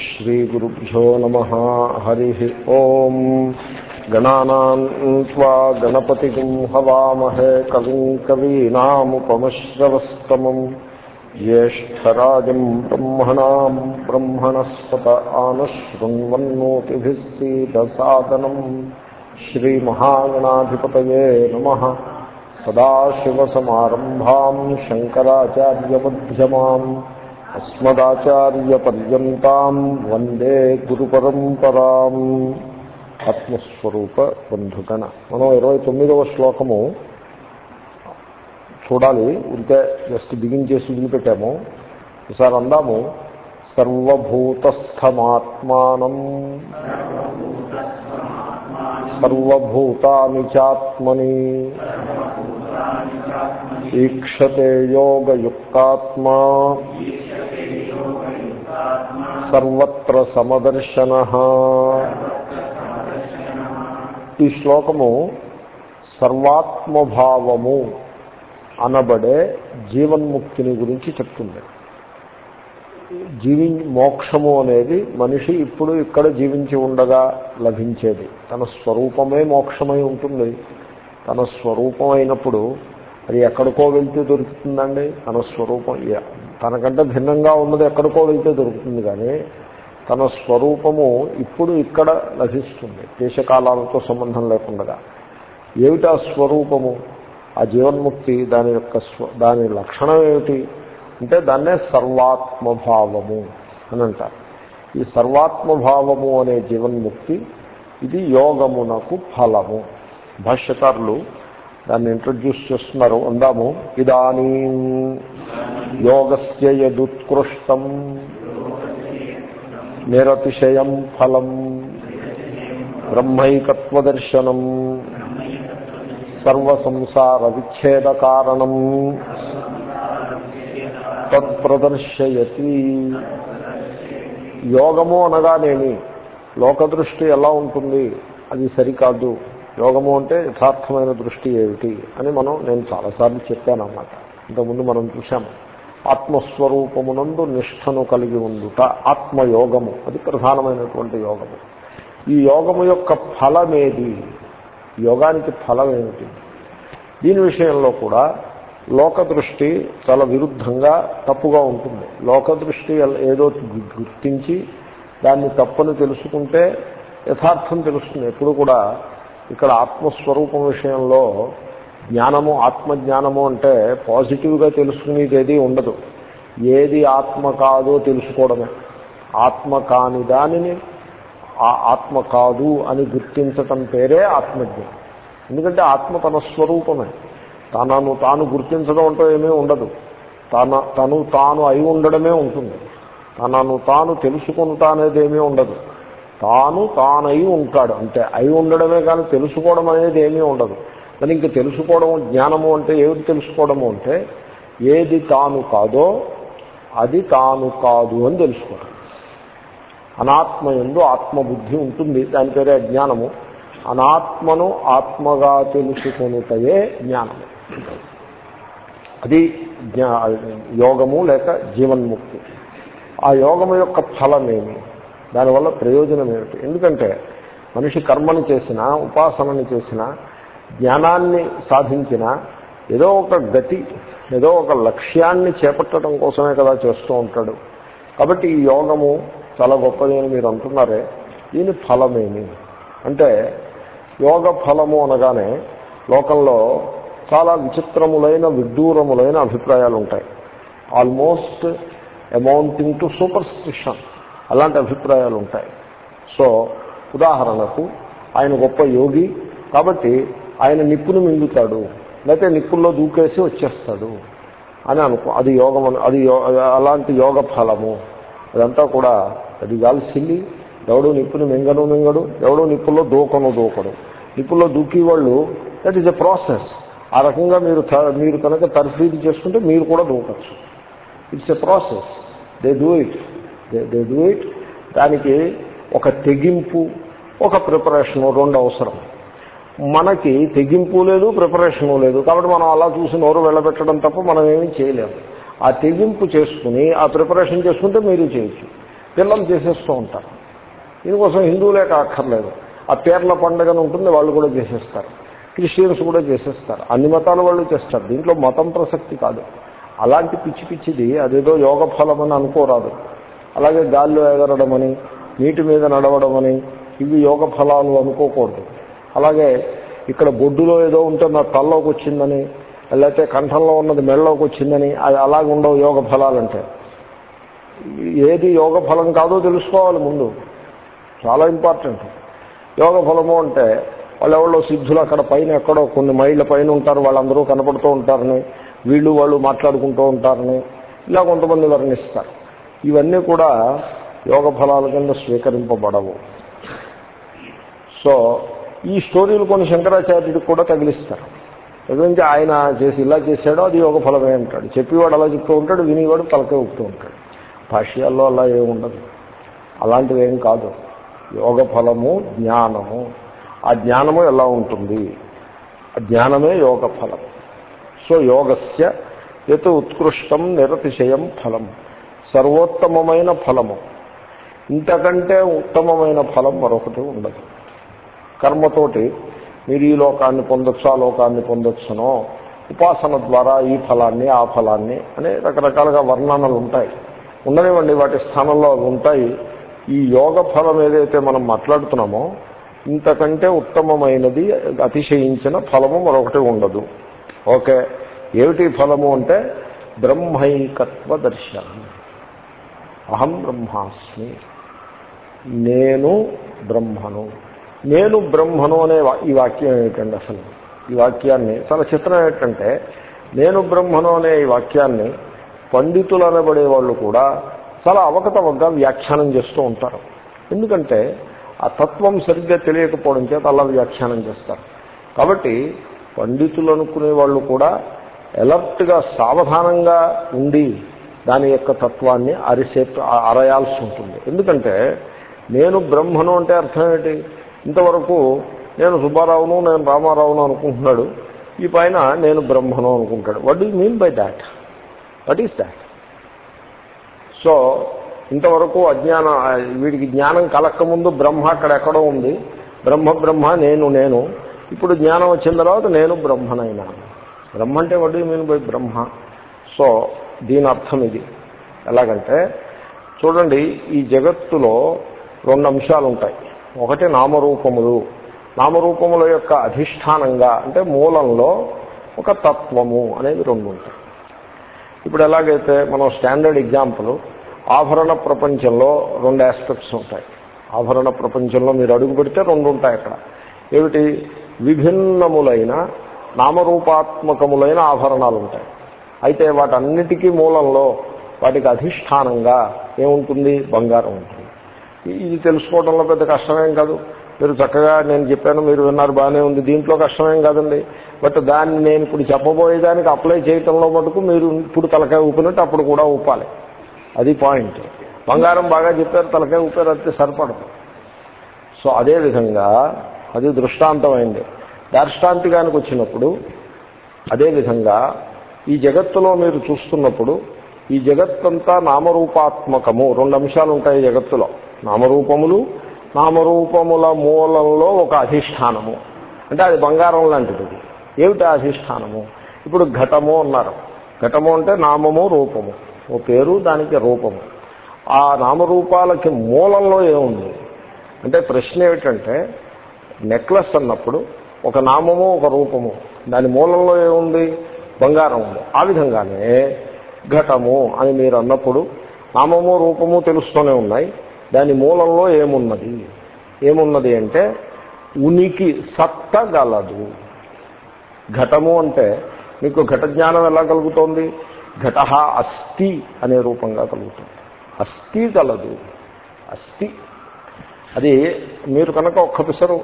श्रीगुरुभ्यो नमः हरिः ओम् गणानाम् त्वा गणपतिम् हवामहे कविम् कवीनामुपमश्रवस्तमम् ज्येष्ठराजम् ब्रह्मणाम् ब्रह्मणस्पत आनशृण्वन्नोतिभिः सीदसादनम् श्रीमहागणाधिपतये नमः सदाशिवसमारम्भाम् शङ्कराचार्यमध्यमाम् అస్మదాచార్యపర్యంతం వందే గురు పరంపరా ఆత్మస్వరూప బంధుగణ. మనం ఇరవై తొమ్మిదవ శ్లోకము చూడాలి. ఉంటే జస్ట్ బిగించేసి వదిలిపెట్టాము. ఈసారి అందాము. సర్వభూతస్థమాత్మానం. సర్వభూతాని చాత్మని ఈక్షతే యోగయుక్తాత్మా. సర్వత్ర సమదర్శన. ఈ శ్లోకము సర్వాత్మభావము అనబడే జీవన్ముక్తిని గురించి చెప్తుంది. జీవి మోక్షము అనేది మనిషి ఇప్పుడు ఇక్కడ జీవించి ఉండగా లభించేది. తన స్వరూపమే మోక్షమై ఉంటుంది. తన స్వరూపం అయినప్పుడు అది ఎక్కడికో వెళ్తే దొరుకుతుందండి. తన స్వరూపం తనకంటే భిన్నంగా ఉన్నది ఎక్కడికో వెళ్తే దొరుకుతుంది కానీ తన స్వరూపము ఇప్పుడు ఇక్కడ లభిస్తుంది. దేశకాలాలతో సంబంధం లేకుండా ఏమిటి ఆ స్వరూపము? ఆ జీవన్ముక్తి దాని యొక్క స్వ దాని లక్షణం ఏమిటి? అంటే దాన్నే సర్వాత్మభావము అని అంటారు. ఈ సర్వాత్మభావము అనే జీవన్ముక్తి ఇది యోగమునకు ఫలము. భాష్యకారులు దాన్ని ఇంట్రడ్యూస్ చేస్తున్నారు. అందాము. ఇదానీ యోగస్య యదుత్కృష్టం నిరతిశయం ఫలం బ్రహ్మైకత్వదర్శనం సర్వసంసార విచ్ఛేద కారణం తత్ప్రదర్శయతి. యోగము అనగానేమి? లోకదృష్టి ఎలా ఉంటుంది? అది సరికాదు. యోగము అంటే యథార్థమైన దృష్టి ఏమిటి అని మనం నేను చాలాసార్లు చెప్పాను అన్నమాట. ఇంతకుముందు మనం చూసాము ఆత్మస్వరూపమునందు నిష్ఠను కలిగి ఉండుట ఆత్మయోగము. అది ప్రధానమైనటువంటి యోగము. ఈ యోగము యొక్క ఫలమేది? యోగానికి ఫలం ఏమిటి దీని విషయంలో కూడా లోకదృష్టి చాలా విరుద్ధంగా తప్పుగా ఉంటుంది. లోకదృష్టి ఏదో గుర్తించి దాన్ని తప్పని తెలుసుకుంటే యథార్థం తెలుస్తుంది. ఎప్పుడు కూడా ఇక్కడ ఆత్మస్వరూపం విషయంలో జ్ఞానము ఆత్మజ్ఞానము అంటే పాజిటివ్గా తెలుసుకునేది ఏది ఉండదు. ఏది ఆత్మ కాదో తెలుసుకోవడమే. ఆత్మ కాని దానిని ఆత్మ కాదు అని గుర్తించటం పేరే ఆత్మజ్ఞానం. ఎందుకంటే ఆత్మ తన స్వరూపమే. తనను తాను గుర్తించడం అంటూ ఏమీ ఉండదు. తన తను తాను అయి ఉండడమే ఉంటుంది. తనను తాను తెలుసుకుంటా అనేది ఏమీ ఉండదు. తాను తానై ఉంటాడు. అంటే అయి ఉండడమే కానీ తెలుసుకోవడం అనేది ఏమీ ఉండదు. మరి ఇంక తెలుసుకోవడం జ్ఞానము అంటే ఏమిటి తెలుసుకోవడము అంటే ఏది తాను కాదో అది తాను కాదు అని తెలుసుకోవడం. అనాత్మ ఎందు ఆత్మబుద్ధి ఉంటుంది. దాని పేరే అజ్ఞానము అనాత్మను ఆత్మగా తెలుసుకునుటయే జ్ఞానము. అది యోగము లేక జీవన్ముక్తి. ఆ యోగము యొక్క ఫలమేమి? దానివల్ల ప్రయోజనం ఏమిటి? ఎందుకంటే మనిషి కర్మని చేసినా ఉపాసనని చేసినా జ్ఞానాన్ని సాధించిన ఏదో ఒక గతి ఏదో ఒక లక్ష్యాన్ని చేపట్టడం కోసమే కదా చేస్తూ ఉంటాడు. కాబట్టి ఈ యోగము చాలా గొప్పది అని మీరు అంటున్నారే దీని ఫలమేమి? అంటే యోగ ఫలము అనగానే లోకంలో చాలా విచిత్రములైన విడ్డూరములైన అభిప్రాయాలు ఉంటాయి almost amounting to superstition అలాంటి అభిప్రాయాలు ఉంటాయి. సో ఉదాహరణకు ఆయన గొప్ప యోగి కాబట్టి ఆయన నిప్పును మింగుతాడు లేకపోతే నిప్పుల్లో దూకేసి వచ్చేస్తాడు అని అనుకో అది యోగం అది అలాంటి యోగ ఫలము. అదంతా కూడా అది కాల్సింది ఎవడు నిప్పుని మింగను మింగడు ఎవడు నిప్పుల్లో దూకను దూకడు. నిప్పుల్లో దూకి వాళ్ళు దట్ ఈస్ ఎ ప్రాసెస్ ఆ రకంగా మీరు మీరు కనుక తర్ఫీదు చేసుకుంటే మీరు కూడా దూకచ్చు. It's a process they do it they do it. దానికి ఒక తెగింపు ఒక ప్రిపరేషను రెండు అవసరం. మనకి తెగింపు లేదు ప్రిపరేషను లేదు. కాబట్టి మనం అలా చూసి నోరు వెళ్ళబెట్టడం తప్ప మనం ఏమీ చేయలేము. ఆ తెగింపు చేసుకుని ఆ ప్రిపరేషన్ చేసుకుంటే మీరు చేయొచ్చు. పిల్లలు చేసేస్తూ ఉంటారు. దీనికోసం హిందువులే కాక్కర్లేదు ఆ పేర్ల పండుగను ఉంటుంది వాళ్ళు కూడా చేసేస్తారు. క్రిస్టియన్స్ కూడా చేసేస్తారు. అన్ని మతాల వాళ్ళు చేస్తారు. దీంట్లో మతం ప్రసక్తి కాదు. అలాంటి పిచ్చి పిచ్చిది అదేదో యోగ ఫలం అని అనుకోరాదు. అలాగే గాల్లో ఎగరడమని నీటి మీద నడవడమని ఇవి యోగ ఫలాలు అనుకోకూడదు. అలాగే ఇక్కడ బొడ్డులో ఏదో ఉంటే నా తల్లోకి వచ్చిందని లేకపోతే కంఠంలో ఉన్నది మెడలోకి వచ్చిందని అది అలాగే ఉండవు యోగ ఫలాలంటే. ఏది యోగ ఫలం కాదో తెలుసుకోవాలి ముందు. చాలా ఇంపార్టెంట్. యోగ ఫలము అంటే వాళ్ళు ఎవరో సిద్ధులు అక్కడ పైన ఎక్కడో కొన్ని మైళ్ళ పైన ఉంటారు వాళ్ళందరూ కనపడుతూ ఉంటారని వీళ్ళు వాళ్ళు మాట్లాడుకుంటూ ఉంటారని ఇలా కొంతమంది వర్ణిస్తారు. ఇవన్నీ కూడా యోగ ఫలాల కింద స్వీకరింపబడవు. సో ఈ స్టోరీలు కొన్ని శంకరాచార్యుడికి కూడా తగిలిస్తారు. తగిలించి ఆయన చేసి ఇలా చేశాడో అది యోగ ఫలమే అంటాడు. చెప్పేవాడు అలా చెప్తూ ఉంటాడు వినివాడు తలకే ఊపుతూ ఉంటాడు. భాష్యాల్లో అలా ఏముండదు అలాంటివి ఏం కాదు. యోగ ఫలము జ్ఞానము. ఆ జ్ఞానము ఎలా ఉంటుంది? ఆ జ్ఞానమే యోగ ఫలం. సో యోగస్య ఎత్ ఉత్కృష్టం నిరతిశయం ఫలం. సర్వోత్తమమైన ఫలము. ఇంతకంటే ఉత్తమమైన ఫలం మరొకటి ఉండదు. కర్మతోటి మీరు ఈ లోకాన్ని పొందొచ్చు ఆ లోకాన్ని పొందొచ్చునో ఉపాసన ద్వారా ఈ ఫలాన్ని ఆ ఫలాన్ని అనే రకరకాలుగా వర్ణనలు ఉంటాయి. ఉండనివ్వండి వాటి స్థానంలో అవి ఉంటాయి. ఈ యోగ ఫలం ఏదైతే మనం మాట్లాడుతున్నామో ఇంతకంటే ఉత్తమమైనది అతిశయించిన ఫలము మరొకటి ఉండదు. ఓకే? ఏమిటి ఫలము అంటే బ్రహ్మైకత్వ దర్శనం అహం బ్రహ్మాస్మి. నేను బ్రహ్మను. నేను బ్రహ్మను అనే ఈ వాక్యం ఏమిటండి అసలు? ఈ వాక్యాన్ని చాలా చిత్రం ఏంటంటే నేను బ్రహ్మను అనే ఈ వాక్యాన్ని పండితులు అనబడే వాళ్ళు కూడా చాలా అవకతవకగా వ్యాఖ్యానం చేస్తూ ఉంటారు. ఎందుకంటే ఆ తత్వం సరిగ్గా తెలియకపోవడం చేత అలా వ్యాఖ్యానం చేస్తారు. కాబట్టి పండితులు అనుకునే వాళ్ళు కూడా ఎలర్ట్గా సావధానంగా ఉండి దాని యొక్క తత్వాన్ని అరిసే అరయాల్సి ఉంటుంది. ఎందుకంటే నేను బ్రహ్మను అంటే అర్థం ఏంటి? ఇంతవరకు నేను సుబ్బారావును నేను రామారావును అనుకుంటున్నాడు. ఈ పైన నేను బ్రహ్మను అనుకుంటాడు. What do mean by that what is that so ఇంతవరకు అజ్ఞానం వీడికి జ్ఞానం కలక్కముందు బ్రహ్మ అక్కడ ఎక్కడో ఉంది. బ్రహ్మ బ్రహ్మ నేను నేను. ఇప్పుడు జ్ఞానం వచ్చిన తర్వాత నేను బ్రహ్మనైనా. బ్రహ్మ అంటే వడ్డీ మీన్ బై బ్రహ్మ? సో దీని అర్థం ఇది. ఎలాగంటే చూడండి ఈ జగత్తులో రెండు అంశాలు ఉంటాయి ఒకటి నామరూపములు. నామరూపముల యొక్క అధిష్టానంగా అంటే మూలంలో ఒక తత్వము అనేది రెండు ఉంటాయి ఇప్పుడు ఎలాగైతే మనం స్టాండర్డ్ ఎగ్జాంపుల్ ఆభరణ ప్రపంచంలో రెండు ఆస్పెక్ట్స్ ఉంటాయి. ఆభరణ ప్రపంచంలో మీరు అడుగు పెడితే రెండు ఉంటాయి అక్కడ. ఏమిటి? విభిన్నములైన నామరూపాత్మకములైన ఆభరణాలు ఉంటాయి అయితే వాటన్నిటికీ మూలంలో వాటికి అధిష్టానంగా ఏముంటుంది? బంగారం ఉంటుంది. ఇది తెలుసుకోవడంలో పెద్ద కష్టమేం కాదు. మీరు చక్కగా నేను చెప్పాను మీరు విన్నారు బాగానే ఉంది. దీంట్లో కష్టమేం కాదండి. బట్ దాన్ని నేను ఇప్పుడు చెప్పబోయేదానికి అప్లై చేయటంలో మటుకు మీరు ఇప్పుడు తలకాయ ఊపినట్టు అప్పుడు కూడా ఊపాలి. అది పాయింట్. బంగారం బాగా చెప్పారు తలకాయ ఊపారు అయితే సరిపడదు. సో అదేవిధంగా అది దృష్టాంతమైంది. దార్ష్టాంతికానికి వచ్చినప్పుడు అదేవిధంగా ఈ జగత్తులో మీరు చూస్తున్నప్పుడు ఈ జగత్తంతా నామరూపాత్మకము. రెండు అంశాలు ఉంటాయి జగత్తులో. నామరూపములు నామరూపముల మూలంలో ఒక అధిష్టానము. అంటే అది బంగారం లాంటిది. ఏమిటి అధిష్టానము? ఇప్పుడు ఘటము అన్నారు. ఘటము అంటే నామము రూపము. ఓ పేరు దానికి రూపము. ఆ నామరూపాలకి మూలంలో ఏముంది? అంటే ప్రశ్న ఏమిటంటే నెక్లెస్ అన్నప్పుడు ఒక నామము ఒక రూపము. దాని మూలంలో ఏముంది? బంగారం ఉంది. ఆ విధంగానే ఘటము అని మీరు అన్నప్పుడు నామము రూపము తెలుస్తూనే ఉన్నాయి. దాని మూలంలో ఏమున్నది? ఏమున్నది అంటే ఉనికి సత్త గలదు. ఘటము అంటే మీకు ఘట జ్ఞానం ఎలా కలుగుతోంది? ఘట అస్థి అనే రూపంగా కలుగుతుంది. అస్థి కలదు అస్థి. అది మీరు కనుక ఒక్క పిసరు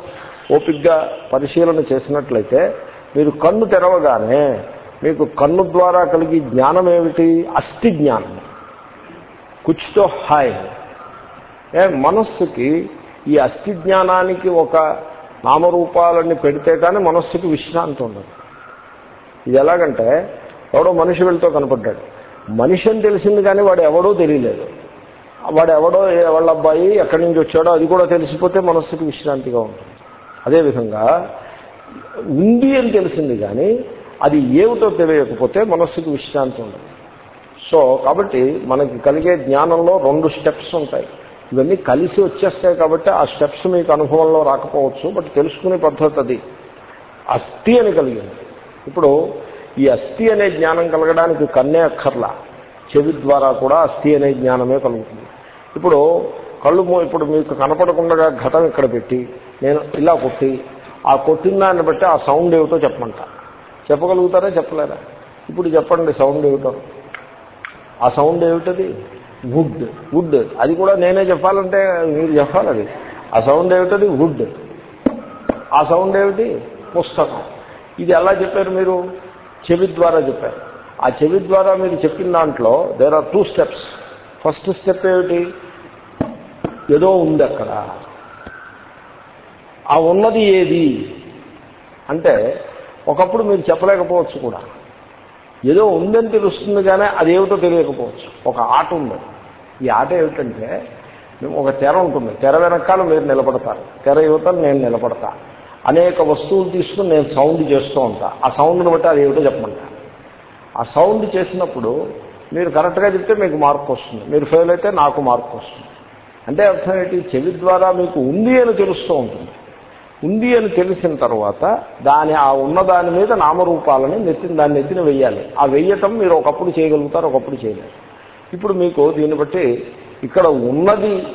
ఓపిగ్గా పరిశీలన చేసినట్లయితే మీరు కన్ను తెరవగానే మీకు కన్ను ద్వారా కలిగి జ్ఞానం ఏమిటి అస్థి జ్ఞానం. కుచ్తో హాయ్. ఏ మనస్సుకి ఈ అస్థి జ్ఞానానికి ఒక నామరూపాలన్నీ పెడితే కానీ మనస్సుకి విశ్రాంతి ఉండదు. ఇది ఎలాగంటే ఎవడో మనిషి వెళ్తూ కనపడ్డాడు. మనిషి అని తెలిసింది కానీ వాడు ఎవడో తెలియలేదు. వాడు ఎవడో వాళ్ళ అబ్బాయి ఎక్కడి నుంచి వచ్చాడో అది కూడా తెలిసిపోతే మనస్సుకి విశ్రాంతిగా ఉంటుంది. అదేవిధంగా ఉంది అని తెలిసింది కానీ అది ఏమిటో తెలియకపోతే మనస్సుకి విశ్రాంతి ఉండదు. సో కాబట్టి మనకి కలిగే జ్ఞానంలో రెండు స్టెప్స్ ఉంటాయి. ఇవన్నీ కలిసి వచ్చేస్తాయి కాబట్టి ఆ స్టెప్స్ మీకు అనుభవంలో రాకపోవచ్చు బట్ తెలుసుకునే పద్ధతి అది. అస్థి అని కలిగింది. ఇప్పుడు ఈ అస్థి అనే జ్ఞానం కలగడానికి కన్నే అక్కర్లా. చెవి ద్వారా కూడా అస్థి అనే జ్ఞానమే కలుగుతుంది. ఇప్పుడు కళ్ళు ఇప్పుడు మీకు కనపడకుండా ఘటం ఇక్కడ పెట్టి నేను ఇలా కొట్టి ఆ కొట్టిన దాన్ని బట్టి ఆ సౌండ్ ఏమిటో చెప్పమంట చెప్పగలుగుతారా? చెప్పలేరా ఇప్పుడు చెప్పండి సౌండ్ ఏమిటో. ఆ సౌండ్ ఏమిటది? వుడ్. వుడ్. అది కూడా నేనే చెప్పాలంటే మీరు చెప్పాలి అది. ఆ సౌండ్ ఏమిటది? వుడ్. ఆ సౌండ్ ఏమిటి? పుస్తకం. ఇది ఎలా చెప్పారు మీరు? చెవి ద్వారా చెప్పారు. ఆ చెవి ద్వారా మీరు చెప్పిన దాంట్లో there are two steps first step ఏమిటి? ఏదో ఉంది అక్కడ. ఆ ఉన్నది ఏది? అంటే ఒకప్పుడు మీరు చెప్పలేకపోవచ్చు కూడా. ఏదో ఉందని తెలుస్తుంది కానీ అదేమిటో తెలియకపోవచ్చు. ఒక ఆట ఉంది ఈ ఆట ఏమిటంటే మేము ఒక తెర ఉంటుంది. తెర వెనకాల మీరు నిలబడతారు. తెర యువతలు నేను నిలబడతా. అనేక వస్తువులు తీసుకుని నేను సౌండ్ చేస్తూ ఉంటా. ఆ సౌండ్ని బట్టి అది ఏమిటో చెప్పమంటా. ఆ సౌండ్ చేసినప్పుడు మీరు కరెక్ట్గా చెప్తే మీకు మార్క్ వస్తుంది. మీరు ఫెయిల్ అయితే నాకు మార్క్ వస్తుంది. అంటే అర్థం ఏంటి? చెవి ద్వారా మీకు ఉంది అని తెలుస్తూ ఉంటుంది. ఉంది అని తెలిసిన తర్వాత దాని ఆ ఉన్న దాని మీద నామరూపాలని నెత్తిన దాన్ని నెత్తిన వెయ్యాలి. ఆ వెయ్యటం మీరు ఒకప్పుడు చేయగలుగుతారు ఒకప్పుడు చేయలేరు. ఇప్పుడు మీకు దీన్ని బట్టి ఇక్కడ ఉన్నది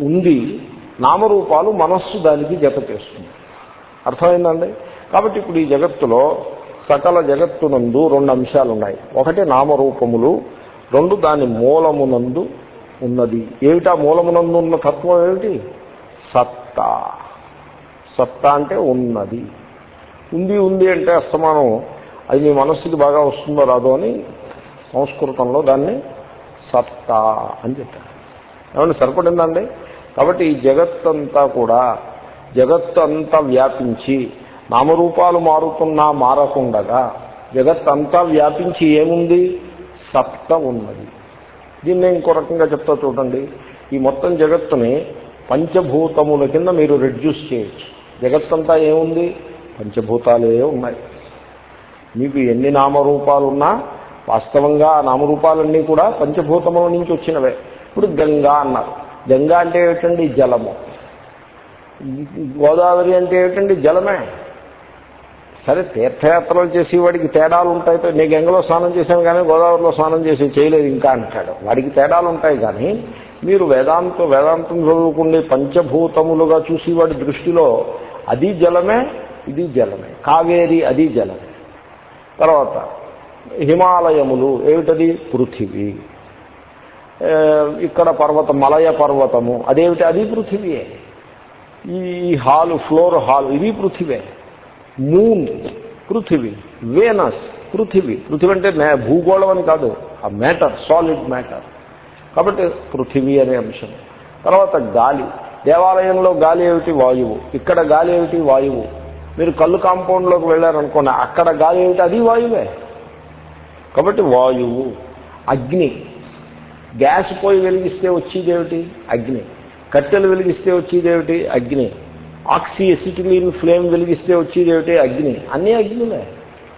ఉంది నామరూపాలు మనస్సు దానికి జత చేస్తుంది. అర్థమైందండి? కాబట్టి ఇప్పుడు ఈ జగత్తులో సకల జగత్తునందు రెండు అంశాలు ఉన్నాయి ఒకటి నామరూపములు రెండు దాని మూలమునందు ఉన్నది. ఏమిటా మూలమునందు ఉన్న తత్వం ఏమిటి? సత్తా. సత్తా అంటే ఉన్నది. ఉంది ఉంది అంటే అస్తమానం. అది మీ మనస్సుకి బాగా వస్తుందో రాదో అని సంస్కృతంలో దాన్ని సత్తా అని చెప్పారు. ఏమంటే సరిపడిందండి? కాబట్టి ఈ జగత్తంతా కూడా జగత్తు అంతా వ్యాపించి నామరూపాలు మారుతున్నా మారకుండగా జగత్తంతా వ్యాపించి ఏముంది? సత్త ఉన్నది. దీన్ని ఇంకో రకంగా చెప్తా చూడండి. ఈ మొత్తం జగత్తుని పంచభూతముల కింద మీరు రెడ్యూస్ చేయొచ్చు. జగత్తంతా ఏముంది? పంచభూతాలే ఉన్నాయి. మీకు ఎన్ని నామరూపాలున్నా వాస్తవంగా ఆ నామరూపాలన్నీ కూడా పంచభూతముల నుంచి వచ్చినవే. ఇప్పుడు గంగా అన్నారు. గంగా అంటే ఏమిటండి? జలము. గోదావరి అంటే ఏమిటండి? జలమే. సరే తీర్థయాత్రలు చేసేవాడికి తేడాలు ఉంటాయి. నేను గంగలో స్నానం చేశాను కానీ గోదావరిలో స్నానం చేసి చేయలేదు ఇంకా అంటాడు. వాడికి తేడాలు ఉంటాయి కానీ మీరు వేదాంతం వేదాంతం చదువుకునే పంచభూతములుగా చూసి వాడి దృష్టిలో అది జలమే ఇది జలమే. కావేరి అది జలమే. తర్వాత హిమాలయములు ఏమిటది? పృథివీ. ఇక్కడ పర్వతం మలయ పర్వతము అదేమిటి? అది పృథివీయే. ఈ హాలు ఫ్లోర్ హాల్ ఇది పృథివే. మూన్ పృథివీ. వేనస్ పృథివీ. పృథివీ అంటే మే- భూగోళం అని కాదు ఆ మ్యాటర్ సాలిడ్ మ్యాటర్. కాబట్టి పృథివీ అనే అంశం. తర్వాత గాలి. దేవాలయంలో గాలి ఏమిటి? వాయువు. ఇక్కడ గాలి ఏమిటి? వాయువు. మీరు కళ్ళు కాంపౌండ్లోకి వెళ్ళారనుకోండి అక్కడ గాలి ఏమిటి? అది వాయువే. కాబట్టి వాయువు అగ్ని. గ్యాస్ పోయి వెలిగిస్తే వచ్చేదేమిటి అగ్ని. కట్టెలు వెలిగిస్తే వచ్చేదేమిటి అగ్ని. ఆక్సీ ఎసిటిలిన్ ఫ్లేమ్ వెలిగిస్తే వచ్చేదేమిటి అగ్ని. అన్నీ అగ్నిలే.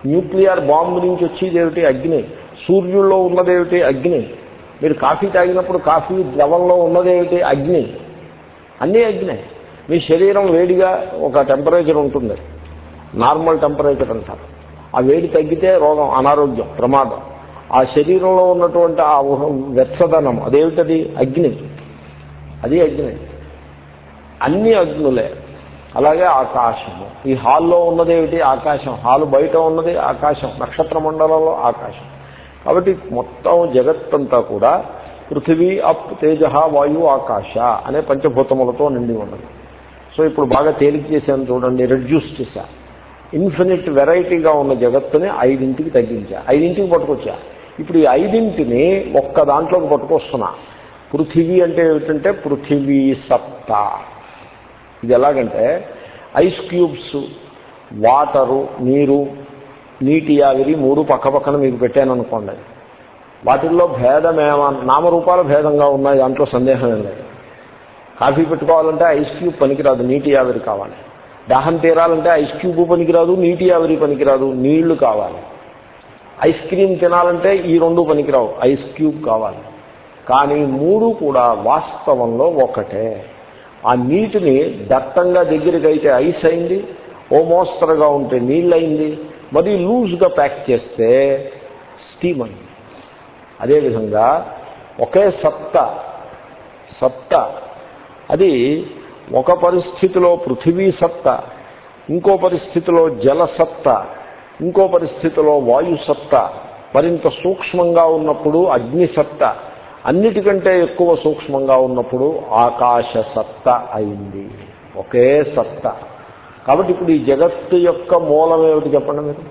న్యూక్లియర్ బాంబు నుంచి వచ్చేదేమిటి అగ్ని. సూర్యుల్లో ఉన్నదేమిటి అగ్ని. మీరు కాఫీ తాగినప్పుడు కాఫీ ద్రవంలో ఉన్నదేమిటి అగ్ని. అన్నీ అగ్నే. మీ శరీరం వేడిగా ఒక టెంపరేచర్ ఉంటుంది. నార్మల్ టెంపరేచర్ అంటారు. ఆ వేడి తగ్గితే రోగం అనారోగ్యం ప్రమాదం. ఆ శరీరంలో ఉన్నటువంటి ఆ వెచ్చదనం అదేమిటది? అగ్ని. అది అగ్ని. అన్ని అగ్నులే. అలాగే ఆకాశము. ఈ హాల్లో ఉన్నదేమిటి? ఆకాశం. హాలు బయట ఉన్నది ఆకాశం. నక్షత్ర మండలంలో ఆకాశం. కాబట్టి మొత్తం జగత్తంతా కూడా పృథివీ అప్ తేజ వాయు ఆకాశ అనే పంచభూతములతో నిండి ఉన్నది. సో ఇప్పుడు బాగా తేలిక చేశాను చూడండి రెడ్యూస్ చేశా. ఇన్ఫినిట్ వెరైటీగా ఉన్న జగత్తుని ఐదింటికి తగ్గించా. ఐదింటికి పట్టుకొచ్చా. ఇప్పుడు ఈ ఐదింటిని ఒక్క దాంట్లోకి పట్టుకొస్తున్నా. పృథివీ అంటే ఏమిటంటే పృథివీ సత్త ఇది ఎలాగంటే ఐస్ క్యూబ్స్ వాటరు నీరు నీటి ఆవిరి మూడు పక్క పక్కన మీకు పెట్టాను అనుకోండి వాటిల్లో భేదమేమా నామరూపాలు భేదంగా ఉన్నాయి దాంట్లో సందేహం ఏం లేదు. కాఫీ పెట్టుకోవాలంటే ఐస్ క్యూబ్ పనికిరాదు నీటి ఆవిరి కావాలి. దాహం తీరాలంటే ఐస్ క్యూబ్ పనికిరాదు నీటి ఆవిరి పనికిరాదు నీళ్ళు కావాలి. ఐస్ క్రీమ్ తినాలంటే ఈ రెండు పనికిరావు ఐస్ క్యూబ్ కావాలి. కానీ మూడు కూడా వాస్తవంలో ఒకటే. ఆ నీటిని దట్టంగా దగ్గరికి అయితే ఐస్ అయింది ఓ మోస్తరుగా ఉంటే నీళ్ళయింది మరి లూజ్గా ప్యాక్ చేస్తే స్టీమ్ అయింది అదేవిధంగా ఒకే సత్త సత్త అది ఒక పరిస్థితిలో పృథివీ సత్త ఇంకో పరిస్థితిలో జలసత్త ఇంకో పరిస్థితిలో వాయుసత్త మరింత సూక్ష్మంగా ఉన్నప్పుడు అగ్నిసత్త అన్నిటికంటే ఎక్కువ సూక్ష్మంగా ఉన్నప్పుడు ఆకాశ సత్త అయింది. ఒకే సత్త. కాబట్టి ఇప్పుడు ఈ జగత్తు యొక్క మూలం ఏమిటి చెప్పండి మీరు?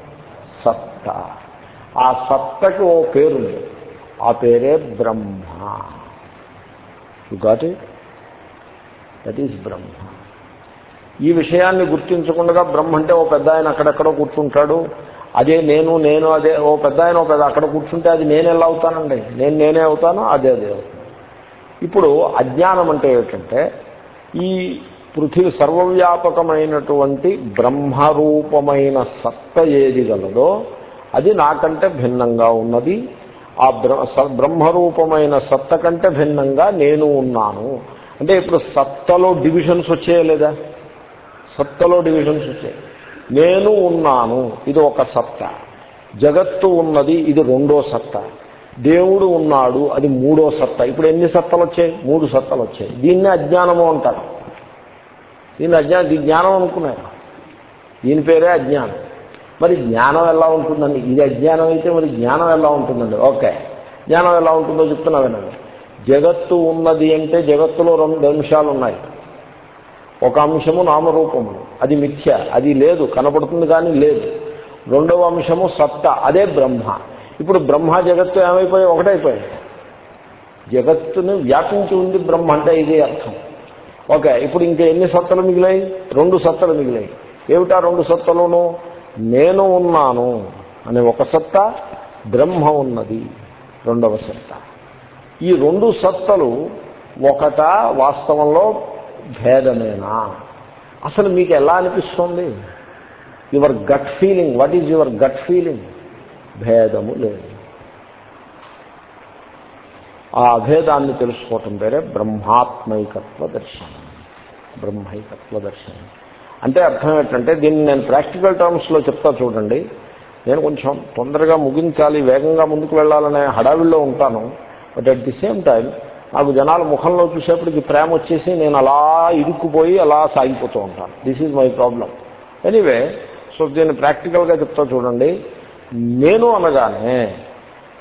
సత్త. ఆ సత్తకి ఓ పేరుంది. ఆ పేరే Brahma. You got it that is Brahma. ఈ విషయాన్ని గుర్తించకుండా బ్రహ్మ అంటే ఓ పెద్ద ఆయన అక్కడెక్కడో కూర్చుంటాడు. అదే నేను నేను అదే ఓ పెద్ద ఆయన ఓ పెద్ద అక్కడ కూర్చుంటే అది నేను ఎలా అవుతానండి? నేను నేనే అవుతాను అదే అదే అవుతాను. ఇప్పుడు అజ్ఞానం అంటే ఏమిటంటే ఈ పృథివీ సర్వవ్యాపకమైనటువంటి బ్రహ్మరూపమైన సత్త ఏది గలదో అది నాకంటే భిన్నంగా ఉన్నది. ఆ బ్రహ్మరూపమైన సత్త కంటే భిన్నంగా నేను ఉన్నాను. అంటే ఇప్పుడు సత్తలో డివిజన్స్ వచ్చాయా లేదా? సత్తలో డివిజన్స్ వచ్చాయి. నేను ఉన్నాను ఇది ఒక సత్త. జగత్తు ఉన్నది ఇది రెండో సత్త. దేవుడు ఉన్నాడు అది మూడో సత్త. ఇప్పుడు ఎన్ని సత్తలు వచ్చాయి? మూడు సత్తలు వచ్చాయి. దీన్నే అజ్ఞానము అంటారు. దీన్ని అజ్ఞానం దీని జ్ఞానం అనుకున్నాను దీని పేరే అజ్ఞానం. మరి జ్ఞానం ఎలా ఉంటుందండి? ఇది అజ్ఞానం అయితే మరి జ్ఞానం ఎలా ఉంటుందండి? ఓకే. జ్ఞానం ఎలా ఉంటుందో చెప్తున్నా వినండి. జగత్తు ఉన్నది అంటే జగత్తులో రెండు అంశాలు ఉన్నాయి ఒక అంశము నామరూపములు అది మిథ్య. అది లేదు. కనపడుతుంది కానీ లేదు. రెండవ అంశము సత్త. అదే బ్రహ్మ. ఇప్పుడు బ్రహ్మ జగత్తు ఏమైపోయాయి? ఒకటైపోయాయి. జగత్తును వ్యాపించి ఉంది బ్రహ్మ అంటే ఇదే అర్థం. ఓకే ఇప్పుడు ఇంకా ఎన్ని సత్తలు మిగిలాయి? రెండు సత్తలు మిగిలాయి. ఏమిటా రెండు సత్తలును? నేను ఉన్నాను అనే ఒక సత్త బ్రహ్మ ఉన్నది రెండవ సత్త. ఈ రెండు సత్తలు ఒకట వాస్తవంలో భేదమేనా? అసలు మీకు ఎలా అనిపిస్తుంది? Your gut feeling what is your gut feeling? భేదము లేదు. ఆ అభేదాన్ని తెలుసుకోవటం పేరే బ్రహ్మాత్మైకత్వ దర్శనం. బ్రహ్మైకత్వ దర్శనం. అంటే అర్థం ఏంటంటే దీన్ని నేను ప్రాక్టికల్ టర్మ్స్లో చెప్తా చూడండి. నేను కొంచెం తొందరగా ముగించాలి వేగంగా ముందుకు వెళ్ళాలనే హడావిల్లో ఉంటాను. But at the same time నాకు జనాల ముఖంలో చూసేప్పటికి ప్రేమ వచ్చేసి నేను అలా ఇరుక్కుపోయి అలా సాగిపోతూ ఉంటాను. This is my problem anyway so దీన్ని ప్రాక్టికల్గా చెప్తా చూడండి. నేను అనగానే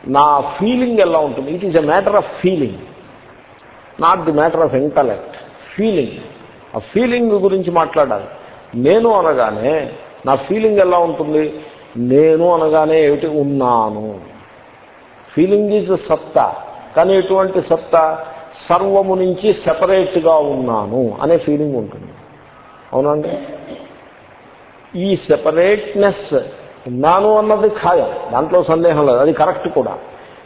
నా ఫీలింగ్ ఎలా ఉంటుంది? It is a matter of feeling not the matter of intellect feeling ఆ ఫీలింగ్ గురించి మాట్లాడాలి. నేను అనగానే నా ఫీలింగ్ ఎలా ఉంటుంది? నేను అనగానే ఏమిటి? ఉన్నాను. ఫీలింగ్ ఈజ్ సత్తా కానీ ఎటువంటి సత్తా సర్వము నుంచి సెపరేట్గా ఉన్నాను అనే ఫీలింగ్ ఉంటుంది. అవునండి ఈ సెపరేట్నెస్ ఉన్నాను అన్నది ఖాయం. దాంట్లో సందేహం లేదు. అది కరెక్ట్ కూడా.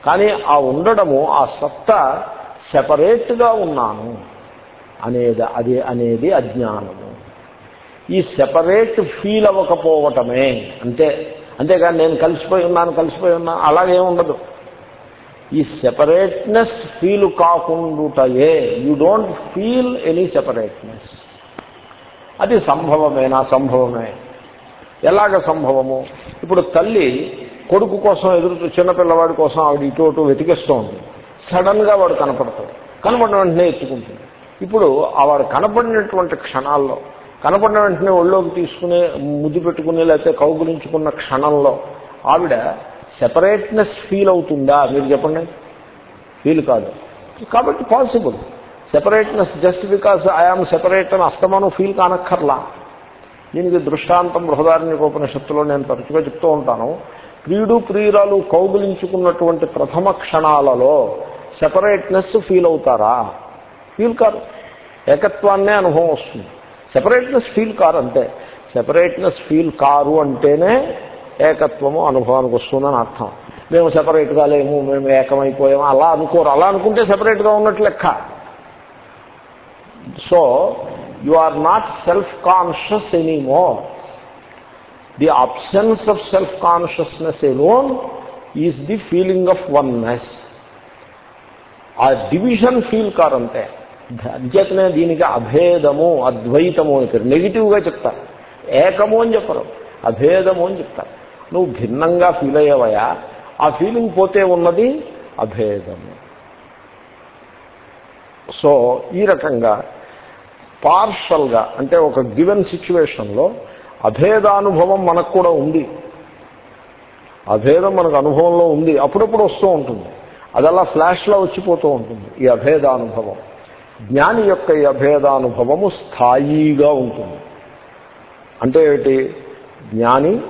కానీ ఆ ఉండడము ఆ సత్తా సెపరేట్గా ఉన్నాను అనేది అది అనేది అజ్ఞానము. ఈ సెపరేట్ ఫీల్ అవ్వకపోవటమే. అంతే. అంతేగాని నేను కలిసిపోయి ఉన్నాను కలిసిపోయి ఉన్నాను అలాగే ఉండదు. ఈ separateness feel కాకుండాయే you don't feel any separateness. అది సంభవమేనా? సంభవమే. ఎలాగ సంభవము? ఇప్పుడు తల్లి కొడుకు కోసం ఎదురు చిన్నపిల్లవాడి కోసం ఆవిడ ఇటు అటు వెతికేస్తూ ఉంది సడన్గా వాడు కనపడతాడు. కనపడిన వెంటనే ఎత్తుకుంటుంది. ఇప్పుడు ఆ వాడు కనపడినటువంటి క్షణాల్లో కనపడిన వెంటనే ఒళ్ళోకి తీసుకుని ముద్దు పెట్టుకుని లేకపోతే కౌగులించుకున్న క్షణంలో ఆవిడ సెపరేట్నెస్ ఫీల్ అవుతుందా? మీరు చెప్పండి. ఫీల్ కాదు. కాబట్టి possible separateness just because I am separate అని అస్తమానం ఫీల్ కానక్కర్లా. దీనికి దృష్టాంతం బృహదారణ్యోపనిషత్తులో నేను తరచుగా చెప్తూ ఉంటాను. ప్రియుడు ప్రియురాలు కౌగులించుకున్నటువంటి ప్రథమ క్షణాలలో సెపరేట్నెస్ ఫీల్ అవుతారా? ఫీల్ కారు ఏకత్వాన్నే అనుభవం వస్తుంది. సెపరేట్నెస్ ఫీల్ కారు అంతే. సెపరేట్నెస్ ఫీల్ కారు అంటేనే ఏకత్వము అనుభవానికి వస్తుందని అర్థం. మేము సెపరేట్గా లేము మేము ఏకమైపోయాము అలా అనుకోరు. అలా అనుకుంటే సెపరేట్గా ఉన్నట్లు లెక్క. So you are not self conscious anymore the absence of self consciousness alone is the feeling of oneness ఆ డివిజన్ ఫీల్ కారంతే. అంచేతనే దీనికి అభేదము అద్వైతము అని పేరు. నెగిటివ్గా చెప్తారు. ఏకము అని చెప్పరు. అభేదము అని చెప్తారు. నువ్వు భిన్నంగా ఫీల్ అయ్యావయా ఆ ఫీలింగ్ పోతే ఉన్నది అభేదము. సో ఈ రకంగా పార్షల్గా అంటే ఒక గివెన్ సిచ్యువేషన్లో అభేదానుభవం మనకు కూడా ఉంది. అభేదం మనకు అనుభవంలో ఉంది. అప్పుడప్పుడు వస్తూ ఉంటుంది. అది అలా ఫ్లాష్లో వచ్చిపోతూ ఉంటుంది ఈ అభేదానుభవం. జ్ఞాని యొక్క ఈ అభేదానుభవము స్థాయిగా ఉంటుంది. అంటే ఏమిటి? జ్ఞాని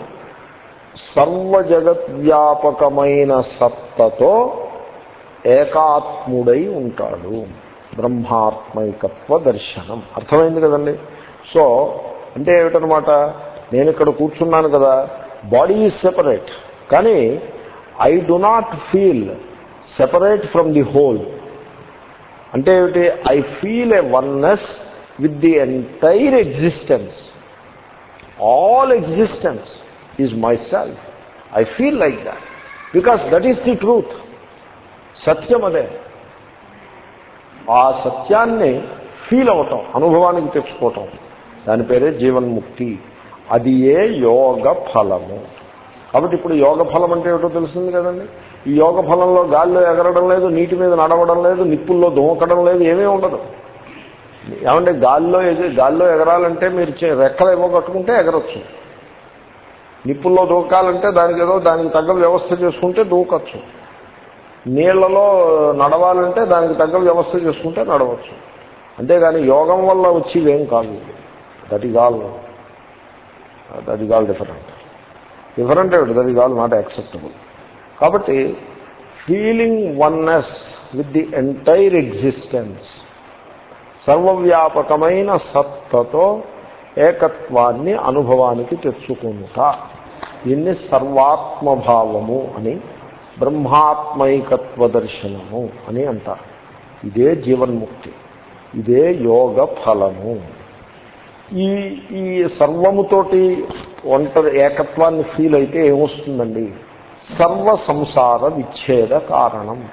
సర్వజగద్వ్యాపకమైన సత్తతో ఏకాత్ముడై ఉంటాడు. బ్రహ్మాత్మైకత్వ దర్శనం అర్థమైంది కదండి? సో అంటే ఏమిటనమాట నేను ఇక్కడ కూర్చున్నాను కదా బాడీ ఈజ్ సెపరేట్. కానీ I do not feel separate from the whole. అంటే ఏమిటి? I feel a oneness with the entire existence. All existence is my self. I feel like that. Because that is the truth. సత్యం అదే. ఆ సత్యాన్ని feel అవటం అనుభవానికి తెచ్చుకోవటం. దాని పేరే జీవన్ముక్తి. అది ఏ యోగ ఫలము? కాబట్టి ఇప్పుడు యోగ ఫలం అంటే ఏమిటో తెలిసింది కదండి? ఈ యోగ ఫలంలో గాల్లో ఎగరడం లేదు నీటి మీద నడవడం లేదు నిప్పుల్లో దూకడం లేదు ఏమీ ఉండదు. ఏమంటే గాల్లో ఎగి- గాల్లో ఎగరాలంటే మీరు చే- రెక్కలు ఏమో కట్టుకుంటే ఎగరొచ్చు. నిప్పుల్లో దూకాలంటే దానికి ఏదో దానికి తగ్గ వ్యవస్థ చేసుకుంటే దూకచ్చు నీళ్ళలో నడవాలంటే దానికి తగ్గ వ్యవస్థ చేసుకుంటే నడవచ్చు. అంతేగాని యోగం వల్ల వచ్చేవేం కాదు. That is all that is all different different ఏమిటి? That is all not acceptable కాబట్టి feeling oneness with the entire existence సర్వవ్యాపకమైన సత్తతో ఏకత్వాన్ని అనుభవానికి తెచ్చుకుంటా. దీన్ని సర్వాత్మభావము అని బ్రహ్మాత్మైకత్వ దర్శనము అని అంటారు. ఇదే జీవన్ముక్తి ఇదే యోగ ఫలము. ఈ ఈ సర్వముతోటి ఒంటరి ఏకత్వాన్ని ఫీల్ అయితే ఏమొస్తుందండి? సర్వ సంసార విచ్ఛేద కారణం.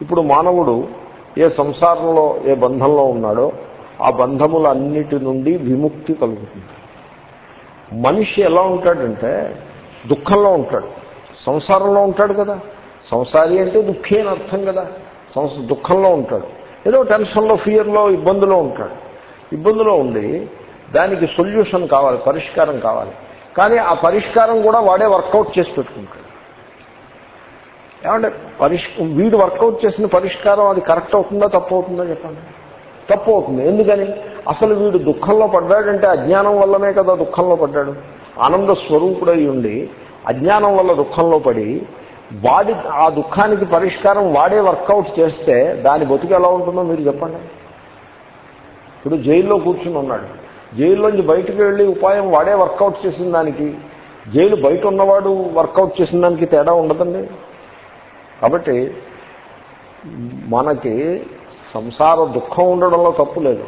ఇప్పుడు మానవుడు ఏ సంసారంలో ఏ బంధంలో ఉన్నాడో ఆ బంధములన్నిటి నుండి విముక్తి కలుగుతుంది. మనిషి ఎలా ఉంటాడంటే దుఃఖంలో ఉంటాడు. సంసారంలో ఉంటాడు కదా. సంసారి అంటే దుఃఖి అని అర్థం కదా. సంస దుఃఖంలో ఉంటాడు. ఏదో టెన్షన్లో ఫియర్లో ఇబ్బందులో ఉంటాడు. ఇబ్బందులో ఉండి దానికి సొల్యూషన్ కావాలి పరిష్కారం కావాలి. కానీ ఆ పరిష్కారం కూడా వాడే వర్కౌట్ చేసి పెట్టుకుంటాడు. ఏమంటే పరిష్ వీడు వర్కౌట్ చేసిన పరిష్కారం అది కరెక్ట్ అవుతుందా తప్పు అవుతుందా చెప్పండి. తప్పు అవుతుంది. ఎందుకని? అసలు వీడు దుఃఖంలో పడ్డాడంటే అజ్ఞానం వల్లనే కదా దుఃఖంలో పడ్డాడు. ఆనంద స్వరూపుడై ఉండి అజ్ఞానం వల్ల దుఃఖంలో పడి వాడి ఆ దుఃఖానికి పరిష్కారం వాడే వర్కౌట్ చేస్తే దాని బతుకు ఎలా ఉంటుందో మీరు చెప్పండి. ఇప్పుడు జైల్లో కూర్చుని ఉన్నాడు. జైల్లోంచి బయటకు వెళ్ళి ఉపాయం వాడే వర్కౌట్ చేసిన దానికి జైలు బయట ఉన్నవాడు వర్కౌట్ చేసిన దానికి తేడా ఉండదండి. కాబట్టి మనకి సంసార దుఃఖం ఉండడంలో తప్పు లేదు.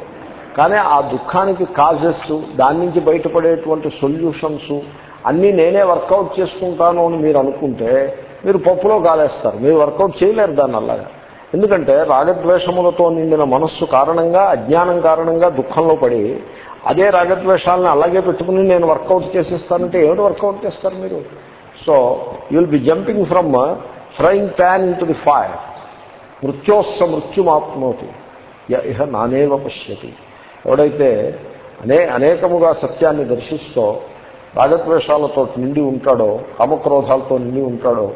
కానీ ఆ దుఃఖానికి కాజెస్ దాని నుంచి బయటపడేటువంటి సొల్యూషన్స్ అన్నీ నేనే వర్కౌట్ చేసుకుంటాను అని మీరు అనుకుంటే మీరు పప్పులో కాలేస్తారు. మీరు వర్కౌట్ చేయలేరు దాన్ని అలాగా. ఎందుకంటే రాగద్వేషములతో నిండిన మనస్సు కారణంగా అజ్ఞానం కారణంగా దుఃఖంలో పడి అదే రాగద్వేషాలను అలాగే పెట్టుకుని నేను వర్కౌట్ చేసేస్తానంటే ఏమిటి వర్కౌట్ చేస్తారు మీరు? So you will be jumping from frying pan into the fire మృత్యోస్స మృత్యుమాప్నోతి. య ఇహ నానేవ పశ్యతి. ఎవడైతే అనే అనేకముగా సత్యాన్ని దర్శిస్తూ రాగద్వేషాలతో నిండి ఉంటాడో కామక్రోధాలతో నిండి ఉంటాడో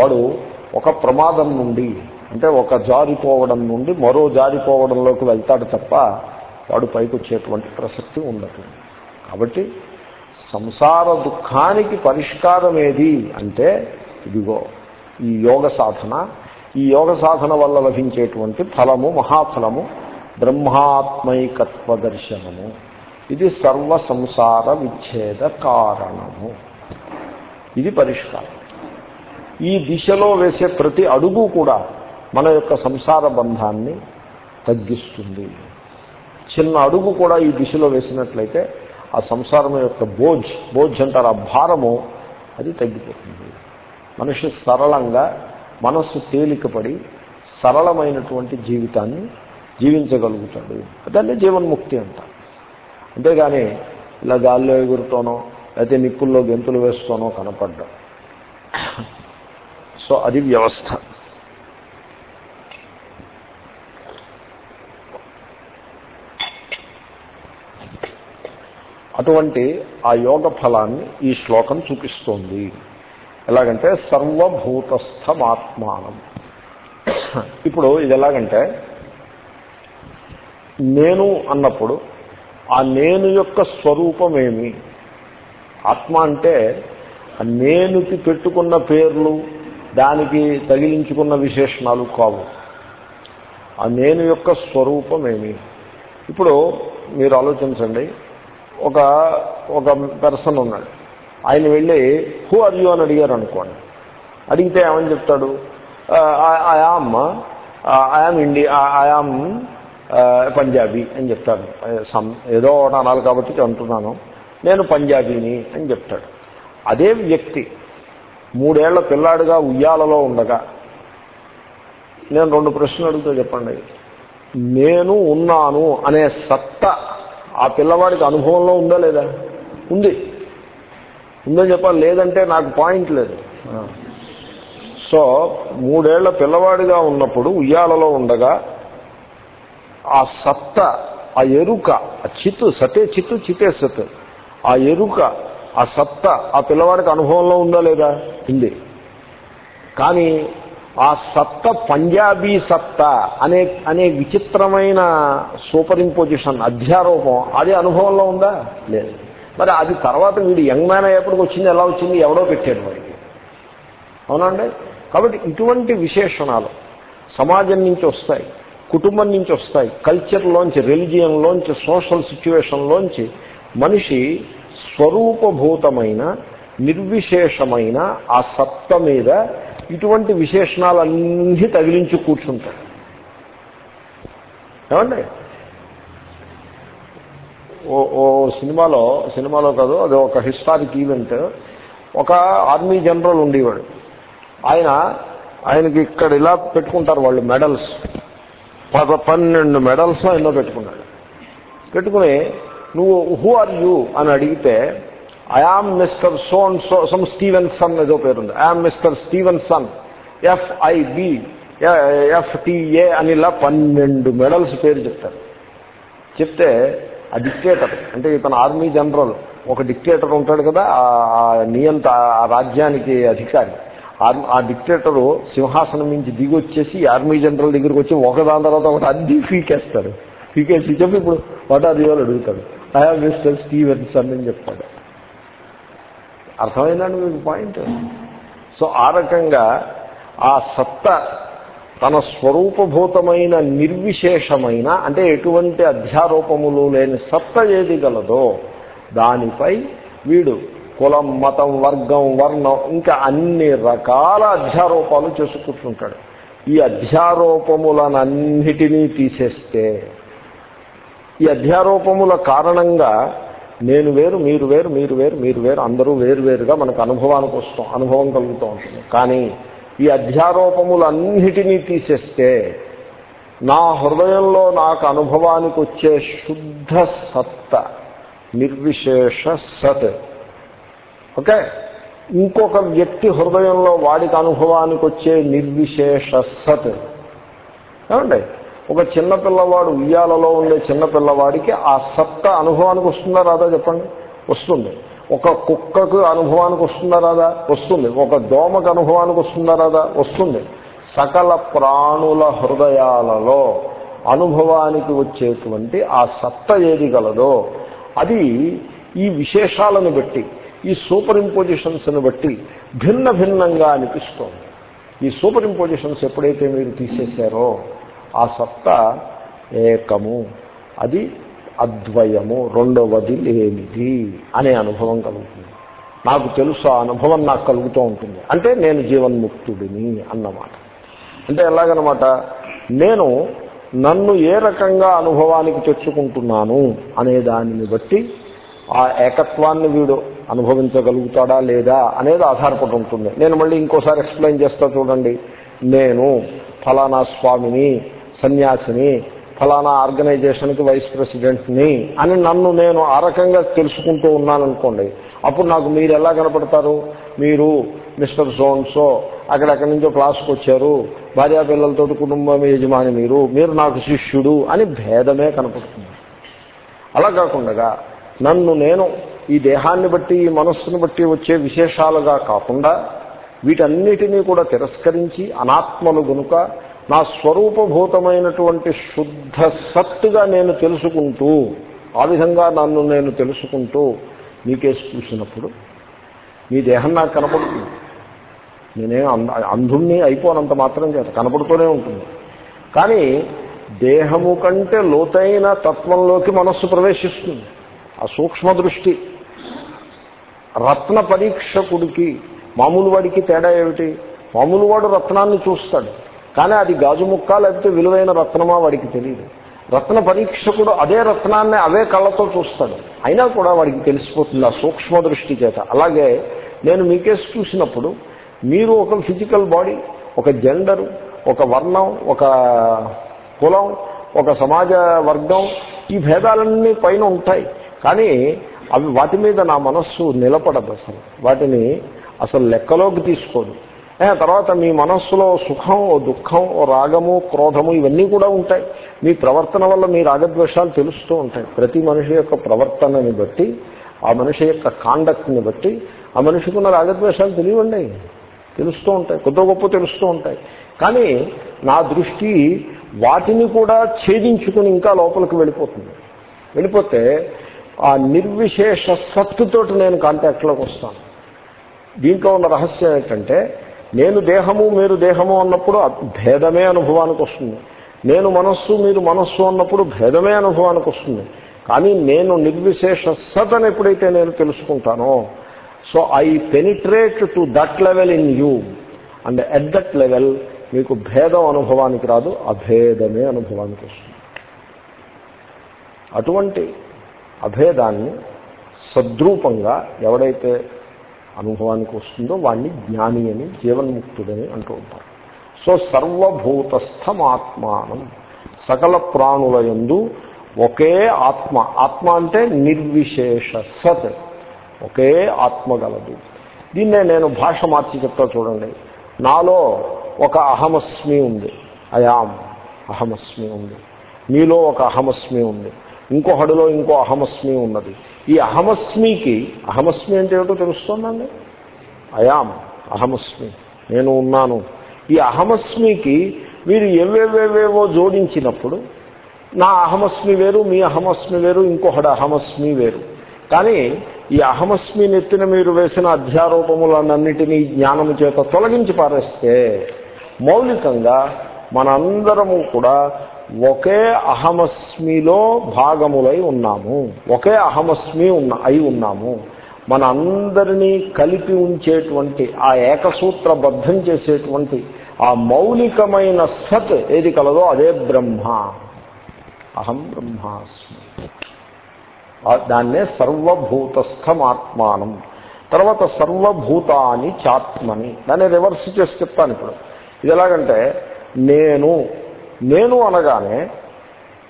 వాడు ఒక ప్రమాదం నుండి అంటే ఒక జారిపోవడం నుండి మరో జారిపోవడంలోకి వెళ్తాడు తప్ప వాడు పైకి వచ్చేటువంటి ప్రసక్తి ఉండదు. కాబట్టి సంసార దుఃఖానికి పరిష్కారం ఏది అంటే ఇదిగో ఈ యోగ సాధన ఈ యోగ సాధన వల్ల లభించేటువంటి ఫలము మహాఫలము బ్రహ్మాత్మైకత్వ దర్శనము. ఇది సర్వ సంసార విచ్ఛేద కారణము. ఇది పరిష్కారం. ఈ దిశలో వేసే ప్రతి అడుగు కూడా మన యొక్క సంసార బంధాన్ని తగ్గిస్తుంది. చిన్న అడుగు కూడా ఈ దిశలో వేసినట్లయితే ఆ సంసారం యొక్క బోజ్ బోజ్ అంటారు ఆ భారము అది తగ్గిపోతుంది. మనిషి సరళంగా మనస్సు తేలికపడి సరళమైనటువంటి జీవితాన్ని జీవించగలుగుతాడు. దాన్ని జీవన్ముక్తి అంట అంతేగాని ఇలా గాల్లో ఎగురుతోనో లేకపోతే నిప్పుల్లో గెంతులు వేస్తూనో కనపడ్డం. సో అది వ్యవస్థ. అటువంటి ఆ యోగ ఫలాన్ని ఈ శ్లోకం చూపిస్తోంది. ఎలాగంటే సర్వభూతస్థమాత్మానం. ఇప్పుడు ఇది ఎలాగంటే నేను అన్నప్పుడు ఆ నేను యొక్క స్వరూపమేమి? ఆత్మ అంటే నేనుకి పెట్టుకున్న పేర్లు దానికి తగిలించుకున్న విశేషణాలు కావు. ఆ నేను యొక్క స్వరూపమేమి? ఇప్పుడు మీరు ఆలోచించండి. ఒక ఒక పర్సన్ ఉన్నాడు. ఆయన వెళ్ళి హూ ఆర్ యూ అని అడిగారు అనుకోండి. అడిగితే ఏమని చెప్తాడు? I am I am India I am Punjabi అని చెప్తాడు. Uh, సమ్ ఏదో ఒకటి అనాలి కాబట్టి అంటున్నాను నేను పంజాబీని అని చెప్తాడు. అదే వ్యక్తి మూడేళ్ళ పిల్లాడుగా ఉయ్యాలలో ఉండగా నేను రెండు ప్రశ్నలు అడుగుతా చెప్పండి. నేను ఉన్నాను అనే సత్తా ఆ పిల్లవాడికి అనుభవంలో ఉందా లేదా? ఉంది. ఉందని చెప్పాలి లేదంటే నాకు పాయింట్ లేదు. సో మూడేళ్ళ పిల్లవాడిగా ఉన్నప్పుడు ఉయ్యాలలో ఉండగా ఆ సత్త ఆ ఎరుక ఆ చిత్తు సతే చిత్తు చితే సత్ ఆ ఎరుక ఆ సత్త ఆ పిల్లవాడికి అనుభవంలో ఉందా లేదా? ఉంది. కానీ ఆ సత్త పంజాబీ సత్త అనే అనే విచిత్రమైన సూపర్ ఇంపోజిషన్ అధ్యారూపం అది అనుభవంలో ఉందా? లేదు. మరి అది తర్వాత వీడు యంగ్ మ్యాన్ అయ్యేప్పటికి వచ్చింది ఎలా వచ్చింది ఎవడో పెట్టాడు వాడికి. అవునండి కాబట్టి ఇటువంటి విశేషణాలు సమాజం నుంచి వస్తాయి కుటుంబం నుంచి వస్తాయి కల్చర్లోంచి రిలిజియన్లోంచి సోషల్ సిచ్యువేషన్లోంచి మనిషి స్వరూపభూతమైన నిర్విశేషమైన ఆ సత్త మీద ఇటువంటి విశేషణాలన్నీ తగిలించి కూర్చుంటాడు. ఏమండి? ఓ ఓ సినిమాలో సినిమాలో కాదు అది ఒక హిస్టారిక్ ఈవెంట్. ఒక ఆర్మీ జనరల్ ఉండేవాడు. ఆయన ఆయనకి ఇక్కడ ఇలా పెట్టుకుంటారు వాళ్ళు మెడల్స్. పద పన్నెండు మెడల్స్ ఎన్నో పెట్టుకున్నాడు. పెట్టుకుని నువ్వు హూ ఆర్ యూ అని అడిగితే I am mister son so some Steven son ఏదో పేరుంది. I am mister Steven son FIB FTA అని ఇలా పన్నెండు మెడల్స్ పేరు చెప్తారు. చెప్తే ఆ డిక్టేటర్ అంటే ఇతను ఆర్మీ జనరల్ ఒక డిక్టేటర్ ఉంటాడు కదా ఆ నియంత ఆ రాజ్యానికి అధికారి. ఆ డిక్టేటరు సింహాసనం నుంచి దిగి వచ్చేసి ఆర్మీ జనరల్ దగ్గరికి వచ్చి ఒకదాని తర్వాత ఒకటి అద్దీ పీకేస్తాడు. పీకేసి చెప్పి ఇప్పుడు వాట్ ఆర్ యువర్ అడుగుతాడు. ఐ హావ్ మిస్టర్ స్టీవెన్సన్ అని చెప్తాడు. అర్థమైందండి మీకు పాయింట్? సో ఆ రకంగా ఆ సత్త తన స్వరూపభూతమైన నిర్విశేషమైన అంటే ఎటువంటి అధ్యారూపములు లేని సత్త ఏది గలదో దానిపై వీడు కులం మతం వర్గం వర్ణం ఇంకా అన్ని రకాల అధ్యారూపాలు చేసుకుంటుంటాడు. ఈ అధ్యారోపములనన్నిటినీ తీసేస్తే ఈ అధ్యారోపముల కారణంగా నేను వేరు మీరు వేరు మీరు వేరు మీరు వేరు అందరూ వేరు వేరుగా మనకు అనుభవానికి వస్తాం అనుభవం కలుగుతూ ఉంటుంది. కానీ ఈ అధ్యారోపములన్నిటినీ తీసేస్తే నా హృదయంలో నాకు అనుభవానికి వచ్చే శుద్ధ సత్త నిర్విశేష సత్. ఓకే? ఇంకొక వ్యక్తి హృదయంలో వాడికి అనుభవానికి వచ్చే నిర్విశేష సత్. ఏమండి? ఒక చిన్న పిల్లవాడు ఉయ్యాలలో ఉండే చిన్న పిల్లవాడికి ఆ సత్త అనుభవానికి వస్తుందా రాదా చెప్పండి? వస్తుంది. ఒక కుక్కకు అనుభవానికి వస్తుందా రాదా? వస్తుంది. ఒక దోమకు అనుభవానికి వస్తుందా రాదా? వస్తుంది. సకల ప్రాణుల హృదయాలలో అనుభవానికి వచ్చేటువంటి ఆ సత్త ఏది గలదో అది ఈ విశేషాలను బట్టి ఈ సూపర్ ఇంపోజిషన్స్ని బట్టి భిన్న భిన్నంగా అనిపిస్తోంది. ఈ సూపర్ ఇంపోజిషన్స్ ఎప్పుడైతే మీరు తీసేశారో ఆ సత్తా ఏకము. అది అద్వయము రెండవది లేనిది అనే అనుభవం కలుగుతుంది. నాకు తెలుసు ఆ అనుభవం నాకు కలుగుతూ ఉంటుంది. అంటే నేను జీవన్ముక్తుడిని అన్నమాట. అంటే ఎలాగనమాట? నేను నన్ను ఏ రకంగా అనుభవానికి తెచ్చుకుంటున్నాను అనే దానిని బట్టి ఆ ఏకత్వాన్ని వీడు అనుభవించగలుగుతాడా లేదా అనేది ఆధారపడి ఉంటుంది. నేను మళ్ళీ ఇంకోసారి ఎక్స్ప్లెయిన్ చేస్తా చూడండి. నేను ఫలానా స్వామిని సన్యాసిని ఫలానా ఆర్గనైజేషన్కి వైస్ ప్రెసిడెంట్ని అని నన్ను నేను ఆ రకంగా తెలుసుకుంటూ ఉన్నాననుకోండి అప్పుడు నాకు మీరు ఎలా కనపడతారు? మీరు మిస్టర్ సోన్సో అక్కడెక్కడి నుంచో క్లాస్కి వచ్చారు భార్యాపిల్లలతో కుటుంబం యజమాని మీరు మీరు నాకు శిష్యుడు అని భేదమే కనపడుతుంది. అలా కాకుండా నన్ను నేను ఈ దేహాన్ని బట్టి ఈ మనస్సును బట్టి వచ్చే విశేషాలుగా కాకుండా వీటన్నిటినీ కూడా తిరస్కరించి అనాత్మలు గనుక నా స్వరూపభూతమైనటువంటి శుద్ధ సత్తుగా నేను తెలుసుకుంటూ ఆ విధంగా నన్ను నేను తెలుసుకుంటూ మీకేసి చూసినప్పుడు మీ దేహం నాకు కనపడుతుంది. నేనేం అంధుణ్ణి అయిపోనంత మాత్రం చేత కనపడుతూనే ఉంటుంది. కానీ దేహము కంటే లోతైన తత్వంలోకి మనస్సు ప్రవేశిస్తుంది. ఆ సూక్ష్మ దృష్టి రత్న పరీక్షకుడికి మామూలు వాడికి తేడా ఏమిటి? మామూలు వాడు రత్నాన్ని చూస్తాడు. కానీ అది గాజు ముక్క లేకపోతే విలువైన రత్నమా వాడికి తెలియదు రత్న పరీక్షకుడు అదే రత్నాన్ని అవే కళ్ళతో చూస్తాడు. అయినా కూడా వాడికి తెలిసిపోతుంది ఆ సూక్ష్మ దృష్టి చేత. అలాగే నేను మీకేసి చూసినప్పుడు మీరు ఒక ఫిజికల్ బాడీ ఒక జెండరు ఒక వర్ణం ఒక కులం ఒక సమాజ వర్గం ఈ భేదాలన్నీ పైన ఉంటాయి. కానీ అవి వాటి మీద నా మనస్సు నిలబడదు అసలు. వాటిని అసలు లెక్కలోకి తీసుకోదు. తర్వాత మీ మనస్సులో సుఖం ఓ దుఃఖం ఓ రాగము క్రోధము ఇవన్నీ కూడా ఉంటాయి. మీ ప్రవర్తన వల్ల మీ రాగద్వేషాలు తెలుస్తూ ఉంటాయి. ప్రతి మనిషి యొక్క ప్రవర్తనని బట్టి ఆ మనిషి యొక్క కాండక్ట్ని బట్టి ఆ మనిషికి ఉన్న రాగద్వేషాలు తెలియండి తెలుస్తూ ఉంటాయి. కొద్ది గొప్ప తెలుస్తూ ఉంటాయి. కానీ నా దృష్టి వాటిని కూడా ఛేదించుకుని ఇంకా లోపలికి వెళ్ళిపోతుంది. వెళ్ళిపోతే ఆ నిర్విశేష సత్తుతోటి నేను కాంటాక్ట్లోకి వస్తాను. దీంట్లో ఉన్న రహస్యం ఏంటంటే నేను దేహము మీరు దేహము అన్నప్పుడు భేదమే అనుభవానికి వస్తుంది. నేను మనస్సు మీరు మనస్సు అన్నప్పుడు భేదమే అనుభవానికి వస్తుంది. కానీ నేను నిర్విశేష సత్ అని ఎప్పుడైతే నేను తెలుసుకుంటానో so I penetrate to that level in you. And at that level మీకు భేదం అనుభవానికి రాదు అభేదమే అనుభవానికి వస్తుంది. అటువంటి అభేదాన్ని సద్రూపంగా ఎవడైతే అనుభవానికి వస్తుందో వాణ్ణి జ్ఞాని అని జీవన్ముక్తుడని అంటూ ఉంటారు. సో సర్వభూతస్థమాత్మానం సకల ప్రాణుల యందు ఒకే ఆత్మ. ఆత్మ అంటే నిర్విశేష సత్. ఒకే ఆత్మ గలదు. దీన్నే నేను భాష మార్చి చెప్తా చూడండి. నాలో ఒక అహమస్మి ఉంది. అయాం అహమస్మి ఉంది. మీలో ఒక అహమస్మి ఉంది. ఇంకొకడిలో ఇంకో అహమస్మి ఉన్నది. ఈ అహమస్మికి అహమస్మి అంటే ఏమిటో తెలుస్తుందండి? అయాం అహమస్మి. నేను ఉన్నాను. ఈ అహమస్మికి మీరు ఎవేవేవేవో జోడించినప్పుడు నా అహమస్మి వేరు మీ అహమస్మి వేరు ఇంకొకటి అహమస్మి వేరు. కానీ ఈ అహమస్మి నెత్తిన మీరు వేసిన అధ్యారూపములన్నిటినీ జ్ఞానము చేత తొలగించి పారేస్తే మౌలికంగా మనందరము కూడా ఒకే అహమస్మిలో భాగములై ఉన్నాము. ఒకే అహమస్మి ఉన్న అయి ఉన్నాము. మన అందరినీ కలిపి ఉంచేటువంటి ఆ ఏకసూత్రబద్ధం చేసేటువంటి ఆ మౌలికమైన సత్ ఏది కలదో అదే బ్రహ్మ. అహం బ్రహ్మాస్మి. దాన్నే సర్వభూతస్థమాత్మానం. తర్వాత సర్వభూతాని చాత్మని. దాన్ని రివర్స్ చేసి చెప్తాను ఇప్పుడు. ఇది ఎలాగంటే నేను నేను అనగానే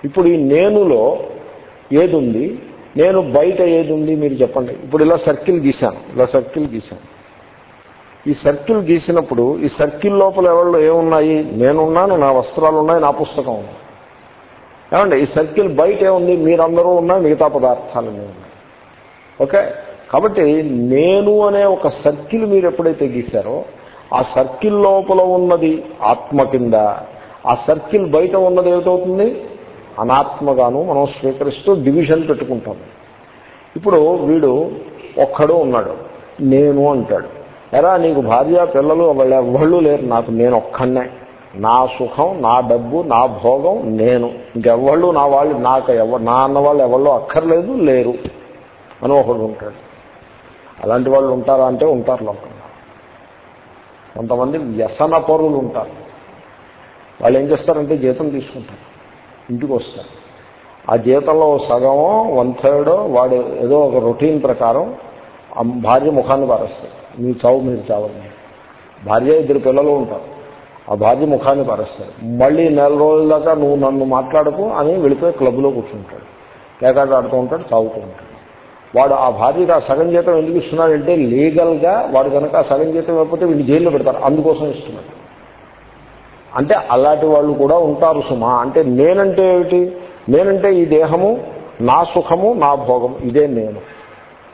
ఇప్పుడు ఈ నేనులో ఏది ఉంది నేను బయట ఏది ఉంది మీరు చెప్పండి. ఇప్పుడు ఇలా సర్కిల్ గీశాను. ఇలా సర్కిల్ గీశాను. ఈ సర్కిల్ గీసినప్పుడు ఈ సర్కిల్ లోపల ఎవరు ఏమున్నాయి? నేనున్నాను నా వస్త్రాలు ఉన్నాయి నా పుస్తకం ఉంది. ఏమండి ఈ సర్కిల్ బయట ఏముంది మీరందరూ ఉన్నాయి మిగతా పదార్థాలన్నీ ఉన్నాయి? ఓకే? కాబట్టి నేను అనే ఒక సర్కిల్ మీరు ఎప్పుడైతే గీశారో ఆ సర్కిల్ లోపల ఉన్నది ఆత్మ కింద ఆ సర్కిల్ బయట ఉన్నది ఏమిటవుతుంది? అనాత్మగాను మనం స్వీకరిస్తూ డివిజన్ పెట్టుకుంటాము ఇప్పుడు వీడు ఒక్కడు ఉన్నాడు. నేను అంటాడు. ఎరా నీకు భార్య పిల్లలు వాళ్ళు లేరు. నాకు నేను ఒక్కనే నా సుఖం నా డబ్బు నా భోగం నేను. ఇంకెవ్వళ్ళు నా వాళ్ళు నాకు ఎవ నా అన్నవాళ్ళు ఎవళ్ళు అక్కర్లేదు లేరు. అని ఒకడు ఉంటాడు. అలాంటి వాళ్ళు ఉంటారా అంటే ఉంటారు లోకంలో కొంతమంది వ్యసన పరులు ఉంటారు. వాళ్ళు ఏం చేస్తారంటే జీతం తీసుకుంటారు. ఇంటికి వస్తారు. ఆ జీతంలో సగమో వన్ థర్డ్ వాడు ఏదో ఒక రొటీన్ ప్రకారం ఆ భార్య ముఖాన్ని పారేస్తారు. మీ చావు మీరు చావని భార్య ఇద్దరు పిల్లలు ఉంటారు. ఆ భార్య ముఖాన్ని పారేస్తారు. మళ్ళీ నెల రోజుల దాకా నువ్వు నన్ను మాట్లాడకు అని వెళ్ళిపోయి క్లబ్లో కూర్చుంటాడు. కేకాట ఆడుతూ ఉంటాడు తాగుతూ ఉంటాడు. వాడు ఆ భార్యకు ఆ సగం జీతం ఎందుకు ఇస్తున్నాడంటే లీగల్గా వాడు కనుక ఆ సగం జీతం ఇవ్వకపోతే వీళ్ళు జైల్లో పెడతారు. అందుకోసం ఇస్తున్నాడు. అంటే అలాంటి వాళ్ళు కూడా ఉంటారు సుమా. అంటే నేనంటే ఏమిటి? నేనంటే ఈ దేహము నా సుఖము నా భోగము ఇదే నేను.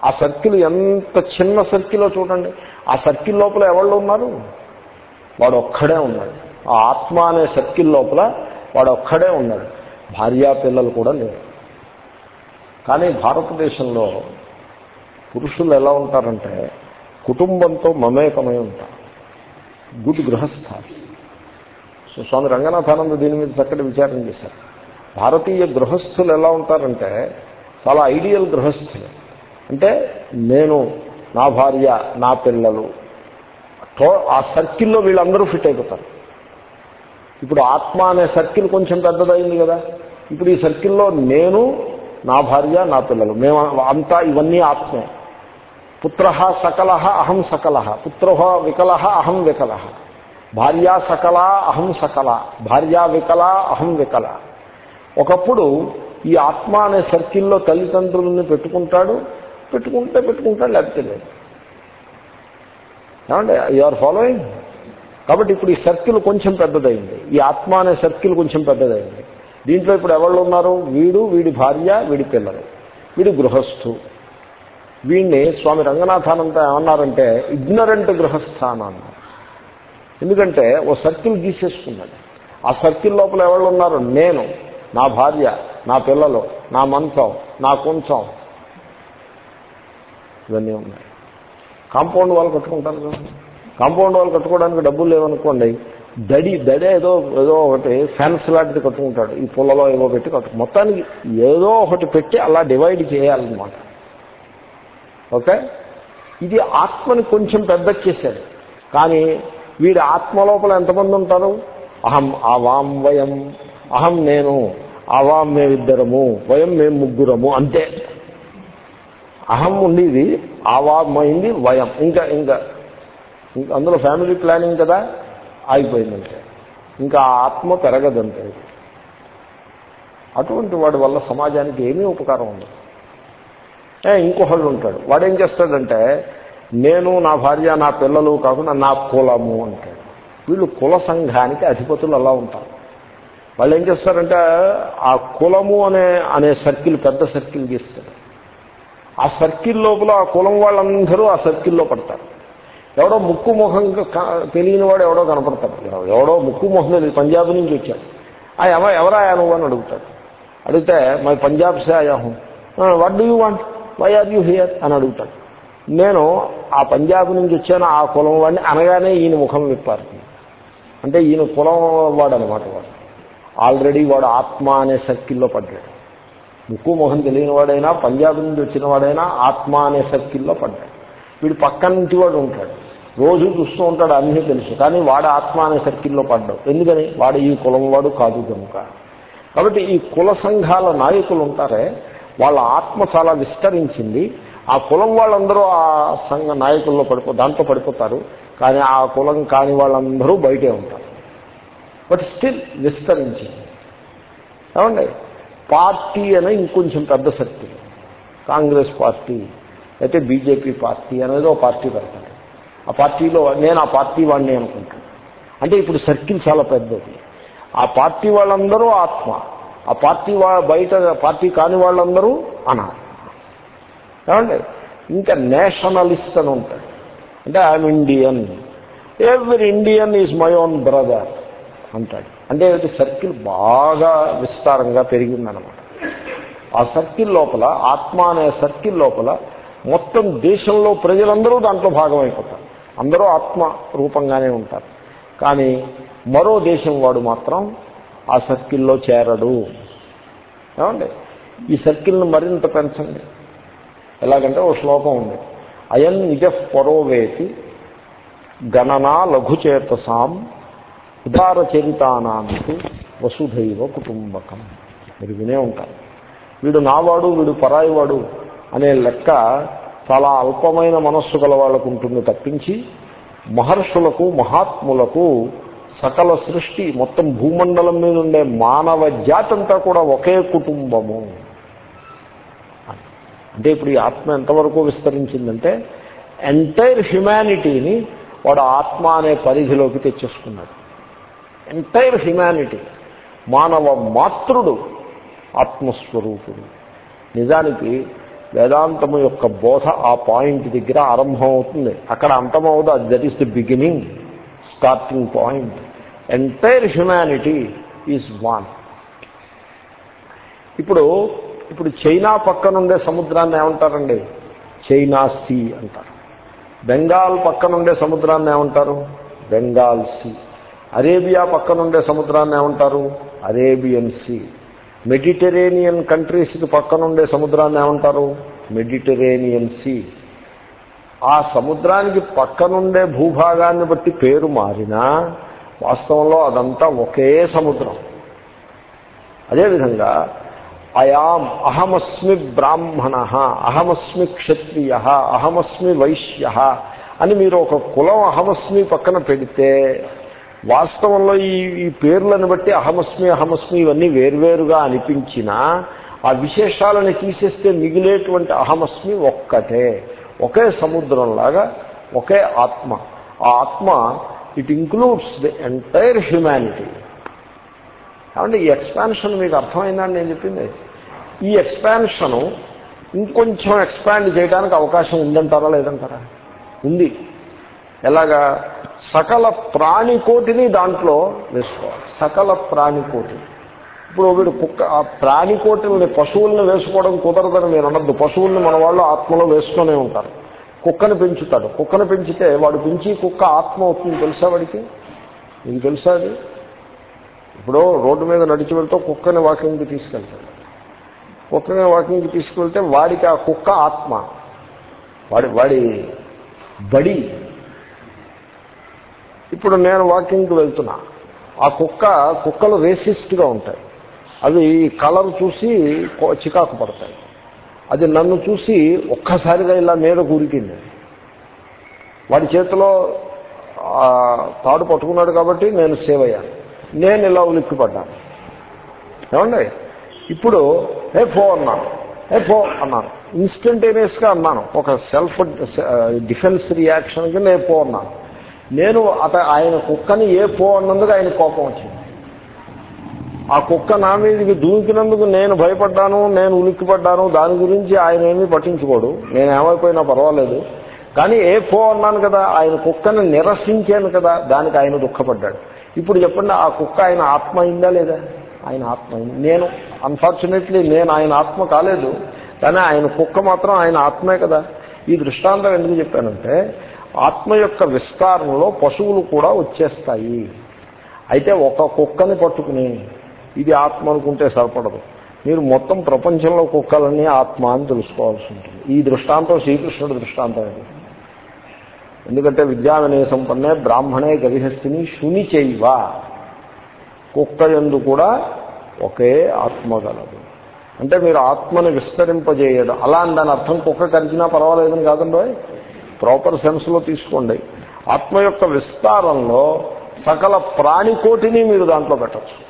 ఆ సర్కిల్ ఎంత చిన్న సర్కిల్లో చూడండి. ఆ సర్కిల్ లోపల ఎవళ్ళు ఉన్నారు? వాడు ఒక్కడే ఉన్నాడు. ఆ ఆత్మ అనే సర్కిల్ లోపల వాడు ఒక్కడే ఉన్నాడు. భార్యా పిల్లలు కూడా లేరు. కానీ భారతదేశంలో పురుషులు ఎలా ఉంటారంటే కుటుంబంతో మమేకమై ఉంటారు. గుడ్ గృహస్థ సో స్వామి రంగనాథానంద దీని మీద చక్కటి విచారం చేశారు. భారతీయ గృహస్థులు ఎలా ఉంటారంటే చాలా ఐడియల్ గృహస్థులు. అంటే నేను నా భార్య నా పిల్లలు ఆ సర్కిల్లో వీళ్ళందరూ ఫిట్ అయిపోతారు. ఇప్పుడు ఆత్మ అనే సర్కిల్ కొంచెం పెద్దదైంది కదా. ఇప్పుడు ఈ సర్కిల్లో నేను నా భార్య నా పిల్లలు. మేము అంతా ఇవన్నీ ఆత్మే. పుత్ర సకల అహం సకల. పుత్ర వికల అహం వికల. భార్యా సకల అహం సకల. భార్యా వికల అహం వికల. ఒకప్పుడు ఈ ఆత్మ అనే సర్కిల్లో తల్లిదండ్రులని పెట్టుకుంటాడు పెట్టుకుంటే పెట్టుకుంటాడు లేకపోతే లేదు. ఏమంటే యు ఆర్ ఫాలోయింగ్ కాబట్టి ఇప్పుడు ఈ సర్కిల్ కొంచెం పెద్దదైంది. ఈ ఆత్మ అనే సర్కిల్ కొంచెం పెద్దదైంది. దీంట్లో ఇప్పుడు ఎవరు ఉన్నారు? వీడు వీడి భార్య వీడి పిల్లలు. వీడి గృహస్థు. వీడిని స్వామి రంగనాథానంతా ఏమన్నారంటే ఇగ్నరెంట్ గృహస్థానాన్ని ఎందుకంటే ఓ సర్కిల్ గీసేసుకున్నాడు ఆ సర్కిల్ లోపల ఎవరు ఉన్నారు నేను నా భార్య నా పిల్లలు నా మంచం నా కొంచెం. ఇవన్నీ ఉన్నాయి. కాంపౌండ్ వాళ్ళు కట్టుకుంటారు కదా. కాంపౌండ్ వాళ్ళు కట్టుకోవడానికి డబ్బులు లేవనుకోండి దడి దడే ఏదో ఏదో ఒకటి ఫ్యాన్స్ లాంటిది కట్టుకుంటాడు. ఈ పుల్లలో ఏవో పెట్టి కట్టు మొత్తానికి ఏదో ఒకటి పెట్టి అలా డివైడ్ చేయాలన్నమాట. ఓకే? ఇది ఆత్మని కొంచెం పెద్ద చేశాడు. కానీ వీడి ఆత్మ లోపల ఎంతమంది ఉంటారు? అహం ఆవాం వయం. అహం నేను అవాం మేమిద్దరము వయం మేము ముగ్గురము అంతే. అహం ఉండేది ఆవామైంది వయం. ఇంకా ఇంకా అందులో ఫ్యామిలీ ప్లానింగ్ కదా ఆగిపోయిందంటే. ఇంకా ఆత్మ పెరగదంటే. అటువంటి వాడి వల్ల సమాజానికి ఏమీ ఉపకారం ఉండదు. ఇంకొకళ్ళు ఉంటాడు. వాడు ఏం చేస్తాడంటే నేను నా భార్య నా పిల్లలు కాకుండా నా కులము అంటాడు. వీళ్ళు కుల సంఘానికి అధిపతులు అలా ఉంటారు. వాళ్ళు ఏం చేస్తారంటే ఆ కులము అనే అనే సర్కిల్ పెద్ద సర్కిల్ గీస్తారు. ఆ సర్కిల్ లోపల ఆ కులం వాళ్ళందరూ ఆ సర్కిల్లో పడతారు. ఎవడో ముక్కు ముఖం తెలియని వాడు ఎవడో కనపడతాడు. ఎవడో ముక్కు ముఖం తెలియదు పంజాబ్ నుంచి వచ్చాడు. ఆ ఎవ ఎవరా నువ్వు అని అడుగుతాడు. అడిగితే మై పంజాబ్ సే ఆయా who? What do you want why are you here అని అడుగుతాడు. నేను ఆ పంజాబ్ నుంచి వచ్చాను ఆ కులం వాడిని అనగానే ఈయన ముఖం విప్పారు. అంటే ఈయన కులం వాడు అనమాట వాడు. ఆల్రెడీ వాడు ఆత్మ అనే సర్కిల్లో పడ్డాడు. ముక్కు మొహం తెలియని వాడైనా పంజాబ్ నుంచి వచ్చిన వాడైనా ఆత్మ అనే సర్కిల్లో పడ్డాడు. వీడు పక్కన నుంచి వాడు ఉంటాడు. రోజు చూస్తూ ఉంటాడు అన్నీ తెలుసు. కానీ వాడు ఆత్మ అనే సర్కిల్లో పడ్డాడు. ఎందుకని? వాడు ఈ కులం వాడు కాదు కనుక. కాబట్టి ఈ కుల సంఘాల నాయకులు ఉంటారే వాళ్ళ ఆత్మ చాలా విస్తరించింది. ఆ కులం వాళ్ళందరూ ఆ సంఘ నాయకుల్లో పడిపో దాంట్లో పడిపోతారు. కానీ ఆ కులం కాని వాళ్ళందరూ బయటే ఉంటారు. బట్ స్టిల్ విస్తరించింది ఏమండి? పార్టీ అనే ఇంకొంచెం పెద్ద శక్తి. కాంగ్రెస్ పార్టీ అయితే బీజేపీ పార్టీ అనేది ఒక పార్టీ పెడతాడు ఆ పార్టీలో నేను ఆ పార్టీ వాడిని అనుకుంటాను. అంటే ఇప్పుడు సర్కిల్ చాలా పెద్దది. ఆ పార్టీ వాళ్ళందరూ ఆత్మ. ఆ పార్టీ బయట పార్టీ కాని వాళ్ళందరూ అనాథ. ఏమండి? ఇంకా నేషనలిస్ట్ అని ఉంటాడు. అంటే I'm Indian. Every Indian is my own brother అంటాడు. అంటే సర్కిల్ బాగా విస్తారంగా పెరిగిందనమాట ఆ సర్కిల్ లోపల ఆత్మ అనే సర్కిల్ లోపల మొత్తం దేశంలో ప్రజలందరూ దాంట్లో భాగమైపోతారు. అందరూ ఆత్మ రూపంగానే ఉంటారు. కానీ మరో దేశం వాడు మాత్రం ఆ సర్కిల్లో చేరడు. ఏమండి? ఈ సర్కిల్ను మరింత పెంచండి. ఎలాగంటే ఓ శ్లోకం ఉంది. అయం నిజ పరోవేతి గణనా లఘుచేతసాం ఉదారచరితానానికి వసుధైవ కుటుంబకం. మీరు వినే ఉంటారు. వీడు నావాడు వీడు పరాయివాడు అనే లెక్క చాలా అల్పమైన మనస్సు గల వాళ్ళకు ఉంటుంది తప్పించి మహర్షులకు మహాత్ములకు సకల సృష్టి మొత్తం భూమండలం మీద ఉండే మానవ జాతంతా కూడా ఒకే కుటుంబము. అంటే ఇప్పుడు ఈ ఆత్మ ఎంతవరకు విస్తరించిందంటే ఎంటైర్ హ్యుమానిటీని వాడు ఆత్మ అనే పరిధిలోకి తెచ్చేసుకున్నాడు. ఎంటైర్ హ్యుమానిటీ మానవ మాతృడు ఆత్మస్వరూపుడు. నిజానికి వేదాంతము యొక్క బోధ ఆ పాయింట్ దగ్గర ఆరంభం అవుతుంది అక్కడ అంతమవుతుంది that is the beginning starting point entire humanity is one ఇప్పుడు ఇప్పుడు చైనా పక్కనుండే సముద్రాన్ని ఏమంటారండి? చైనా సీ అంటారు. బెంగాల్ పక్కనుండే సముద్రాన్ని ఏమంటారు? బెంగాల్ సీ. అరేబియా పక్కనుండే సముద్రాన్ని ఏమంటారు? Arabian sea. మెడిటరేనియన్ కంట్రీస్కి పక్కనుండే సముద్రాన్ని ఏమంటారు? Mediterranean sea. ఆ సముద్రానికి పక్కనుండే భూభాగాన్ని బట్టి పేరు మారినా వాస్తవంలో అదంతా ఒకే సముద్రం. అదేవిధంగా అయాం అహమస్మి బ్రాహ్మణ అహమస్మి క్షత్రియ అహమస్మి వైశ్య అని మీరు ఒక కులం అహమస్మి పక్కన పెడితే వాస్తవంలో ఈ ఈ పేర్లను బట్టి అహమస్మి అహమస్మి ఇవన్నీ వేర్వేరుగా అనిపించినా ఆ విశేషాలను తీసేస్తే మిగిలేటువంటి అహమస్మి ఒక్కటే ఒకే సముద్రంలాగా ఒకే ఆత్మ. ఆ ఆత్మ it includes the entire humanity కాబట్టి ఈ ఎక్స్పాన్షన్ మీకు అర్థమైందని నేను చెప్పింది? ఈ ఎక్స్పాన్షను ఇంకొంచెం ఎక్స్పాండ్ చేయడానికి అవకాశం ఉందంటారా లేదంటారా? ఉంది. ఎలాగా? సకల ప్రాణికోటిని దాంట్లో వేసుకోవాలి. సకల ప్రాణికోటి ఇప్పుడు వీడు కుక్క ఆ ప్రాణికోటిని పశువుల్ని వేసుకోవడం కుదరదని మీరు అనద్దు. పశువుల్ని మన వాళ్ళు ఆత్మలో వేసుకునే ఉంటారు. కుక్కను పెంచుతాడు. కుక్కను పెంచితే వాడు పెంచి కుక్క ఆత్మ అవుతుంది తెలుసా వాడికి? నీకు తెలుసా అది? ఇప్పుడు రోడ్డు మీద నడిచి వెళ్తూ కుక్కని వాకింగ్కి తీసుకెళ్తాడు. కుక్కని వాకింగ్కి తీసుకెళ్తే వాడికి ఆ కుక్క ఆత్మ. వాడి వాడి బడి. ఇప్పుడు నేను వాకింగ్కి వెళ్తున్నా. ఆ కుక్క కుక్కలు రేసిస్ట్గా ఉంటాయి. అవి కలర్ చూసి చికాకు పడతాయి. అది నన్ను చూసి ఒక్కసారిగా ఇలా మీద కూరికింది. వాడి చేతిలో తాడు పట్టుకున్నాడు కాబట్టి నేను సేవ్ అయ్యాను. నేను ఇలా ఉలిక్కిపడ్డాను. ఏమండి? ఇప్పుడు ఏ ఫో అన్నాను. ఏ ఫో అన్నాను. ఇన్స్టంటేనియస్గా అన్నాను. ఒక సెల్ఫ్ డిఫెన్స్ రియాక్షన్ కింద ఏ పో అన్నాను. నేను అత ఆయన కుక్కని ఏ పో అన్నందుకు ఆయన కోపం వచ్చింది. ఆ కుక్క నా మీదకి దూకినందుకు నేను భయపడ్డాను నేను ఉలిక్కిపడ్డాను. దాని గురించి ఆయన ఏమీ పట్టించుకోడు. నేను ఏమైపోయినా పర్వాలేదు. కానీ ఏ పో అన్నాను కదా ఆయన కుక్కని నిరసించాను కదా దానికి ఆయన దుఃఖపడ్డాడు. ఇప్పుడు చెప్పండి ఆ కుక్క ఆయన ఆత్మ అయిందా లేదా? ఆయన ఆత్మ. నేను అన్ఫార్చునేట్లీ నేను ఆయన ఆత్మ కాలేదు కానీ ఆయన కుక్క మాత్రం ఆయన ఆత్మే కదా. ఈ దృష్టాంతం ఎందుకు చెప్పానంటే ఆత్మ యొక్క విస్తారంలో పశువులు కూడా వచ్చేస్తాయి. అయితే ఒక కుక్కని పట్టుకుని ఇది ఆత్మ అనుకుంటే సరిపడదు. మీరు మొత్తం ప్రపంచంలో కుక్కలన్నీ ఆత్మ అని తెలుసుకోవాల్సి ఉంటుంది. ఈ దృష్టాంతం శ్రీకృష్ణుడి దృష్టాంతం ఇది. ఎందుకంటే విద్యావినయ సంపన్నే బ్రాహ్మణే గవిహస్తిని శుని చేయవా. కుక్క ఎందు కూడా ఒకే ఆత్మ గలదు. అంటే మీరు ఆత్మని విస్తరింపజేయడం అలా అని దాని అర్థం కుక్క కరిచినా పర్వాలేదని కాదండి ప్రాపర్ సెన్స్లో తీసుకోండి. ఆత్మ యొక్క విస్తారంలో సకల ప్రాణికోటిని మీరు దాంట్లో పెట్టచ్చు.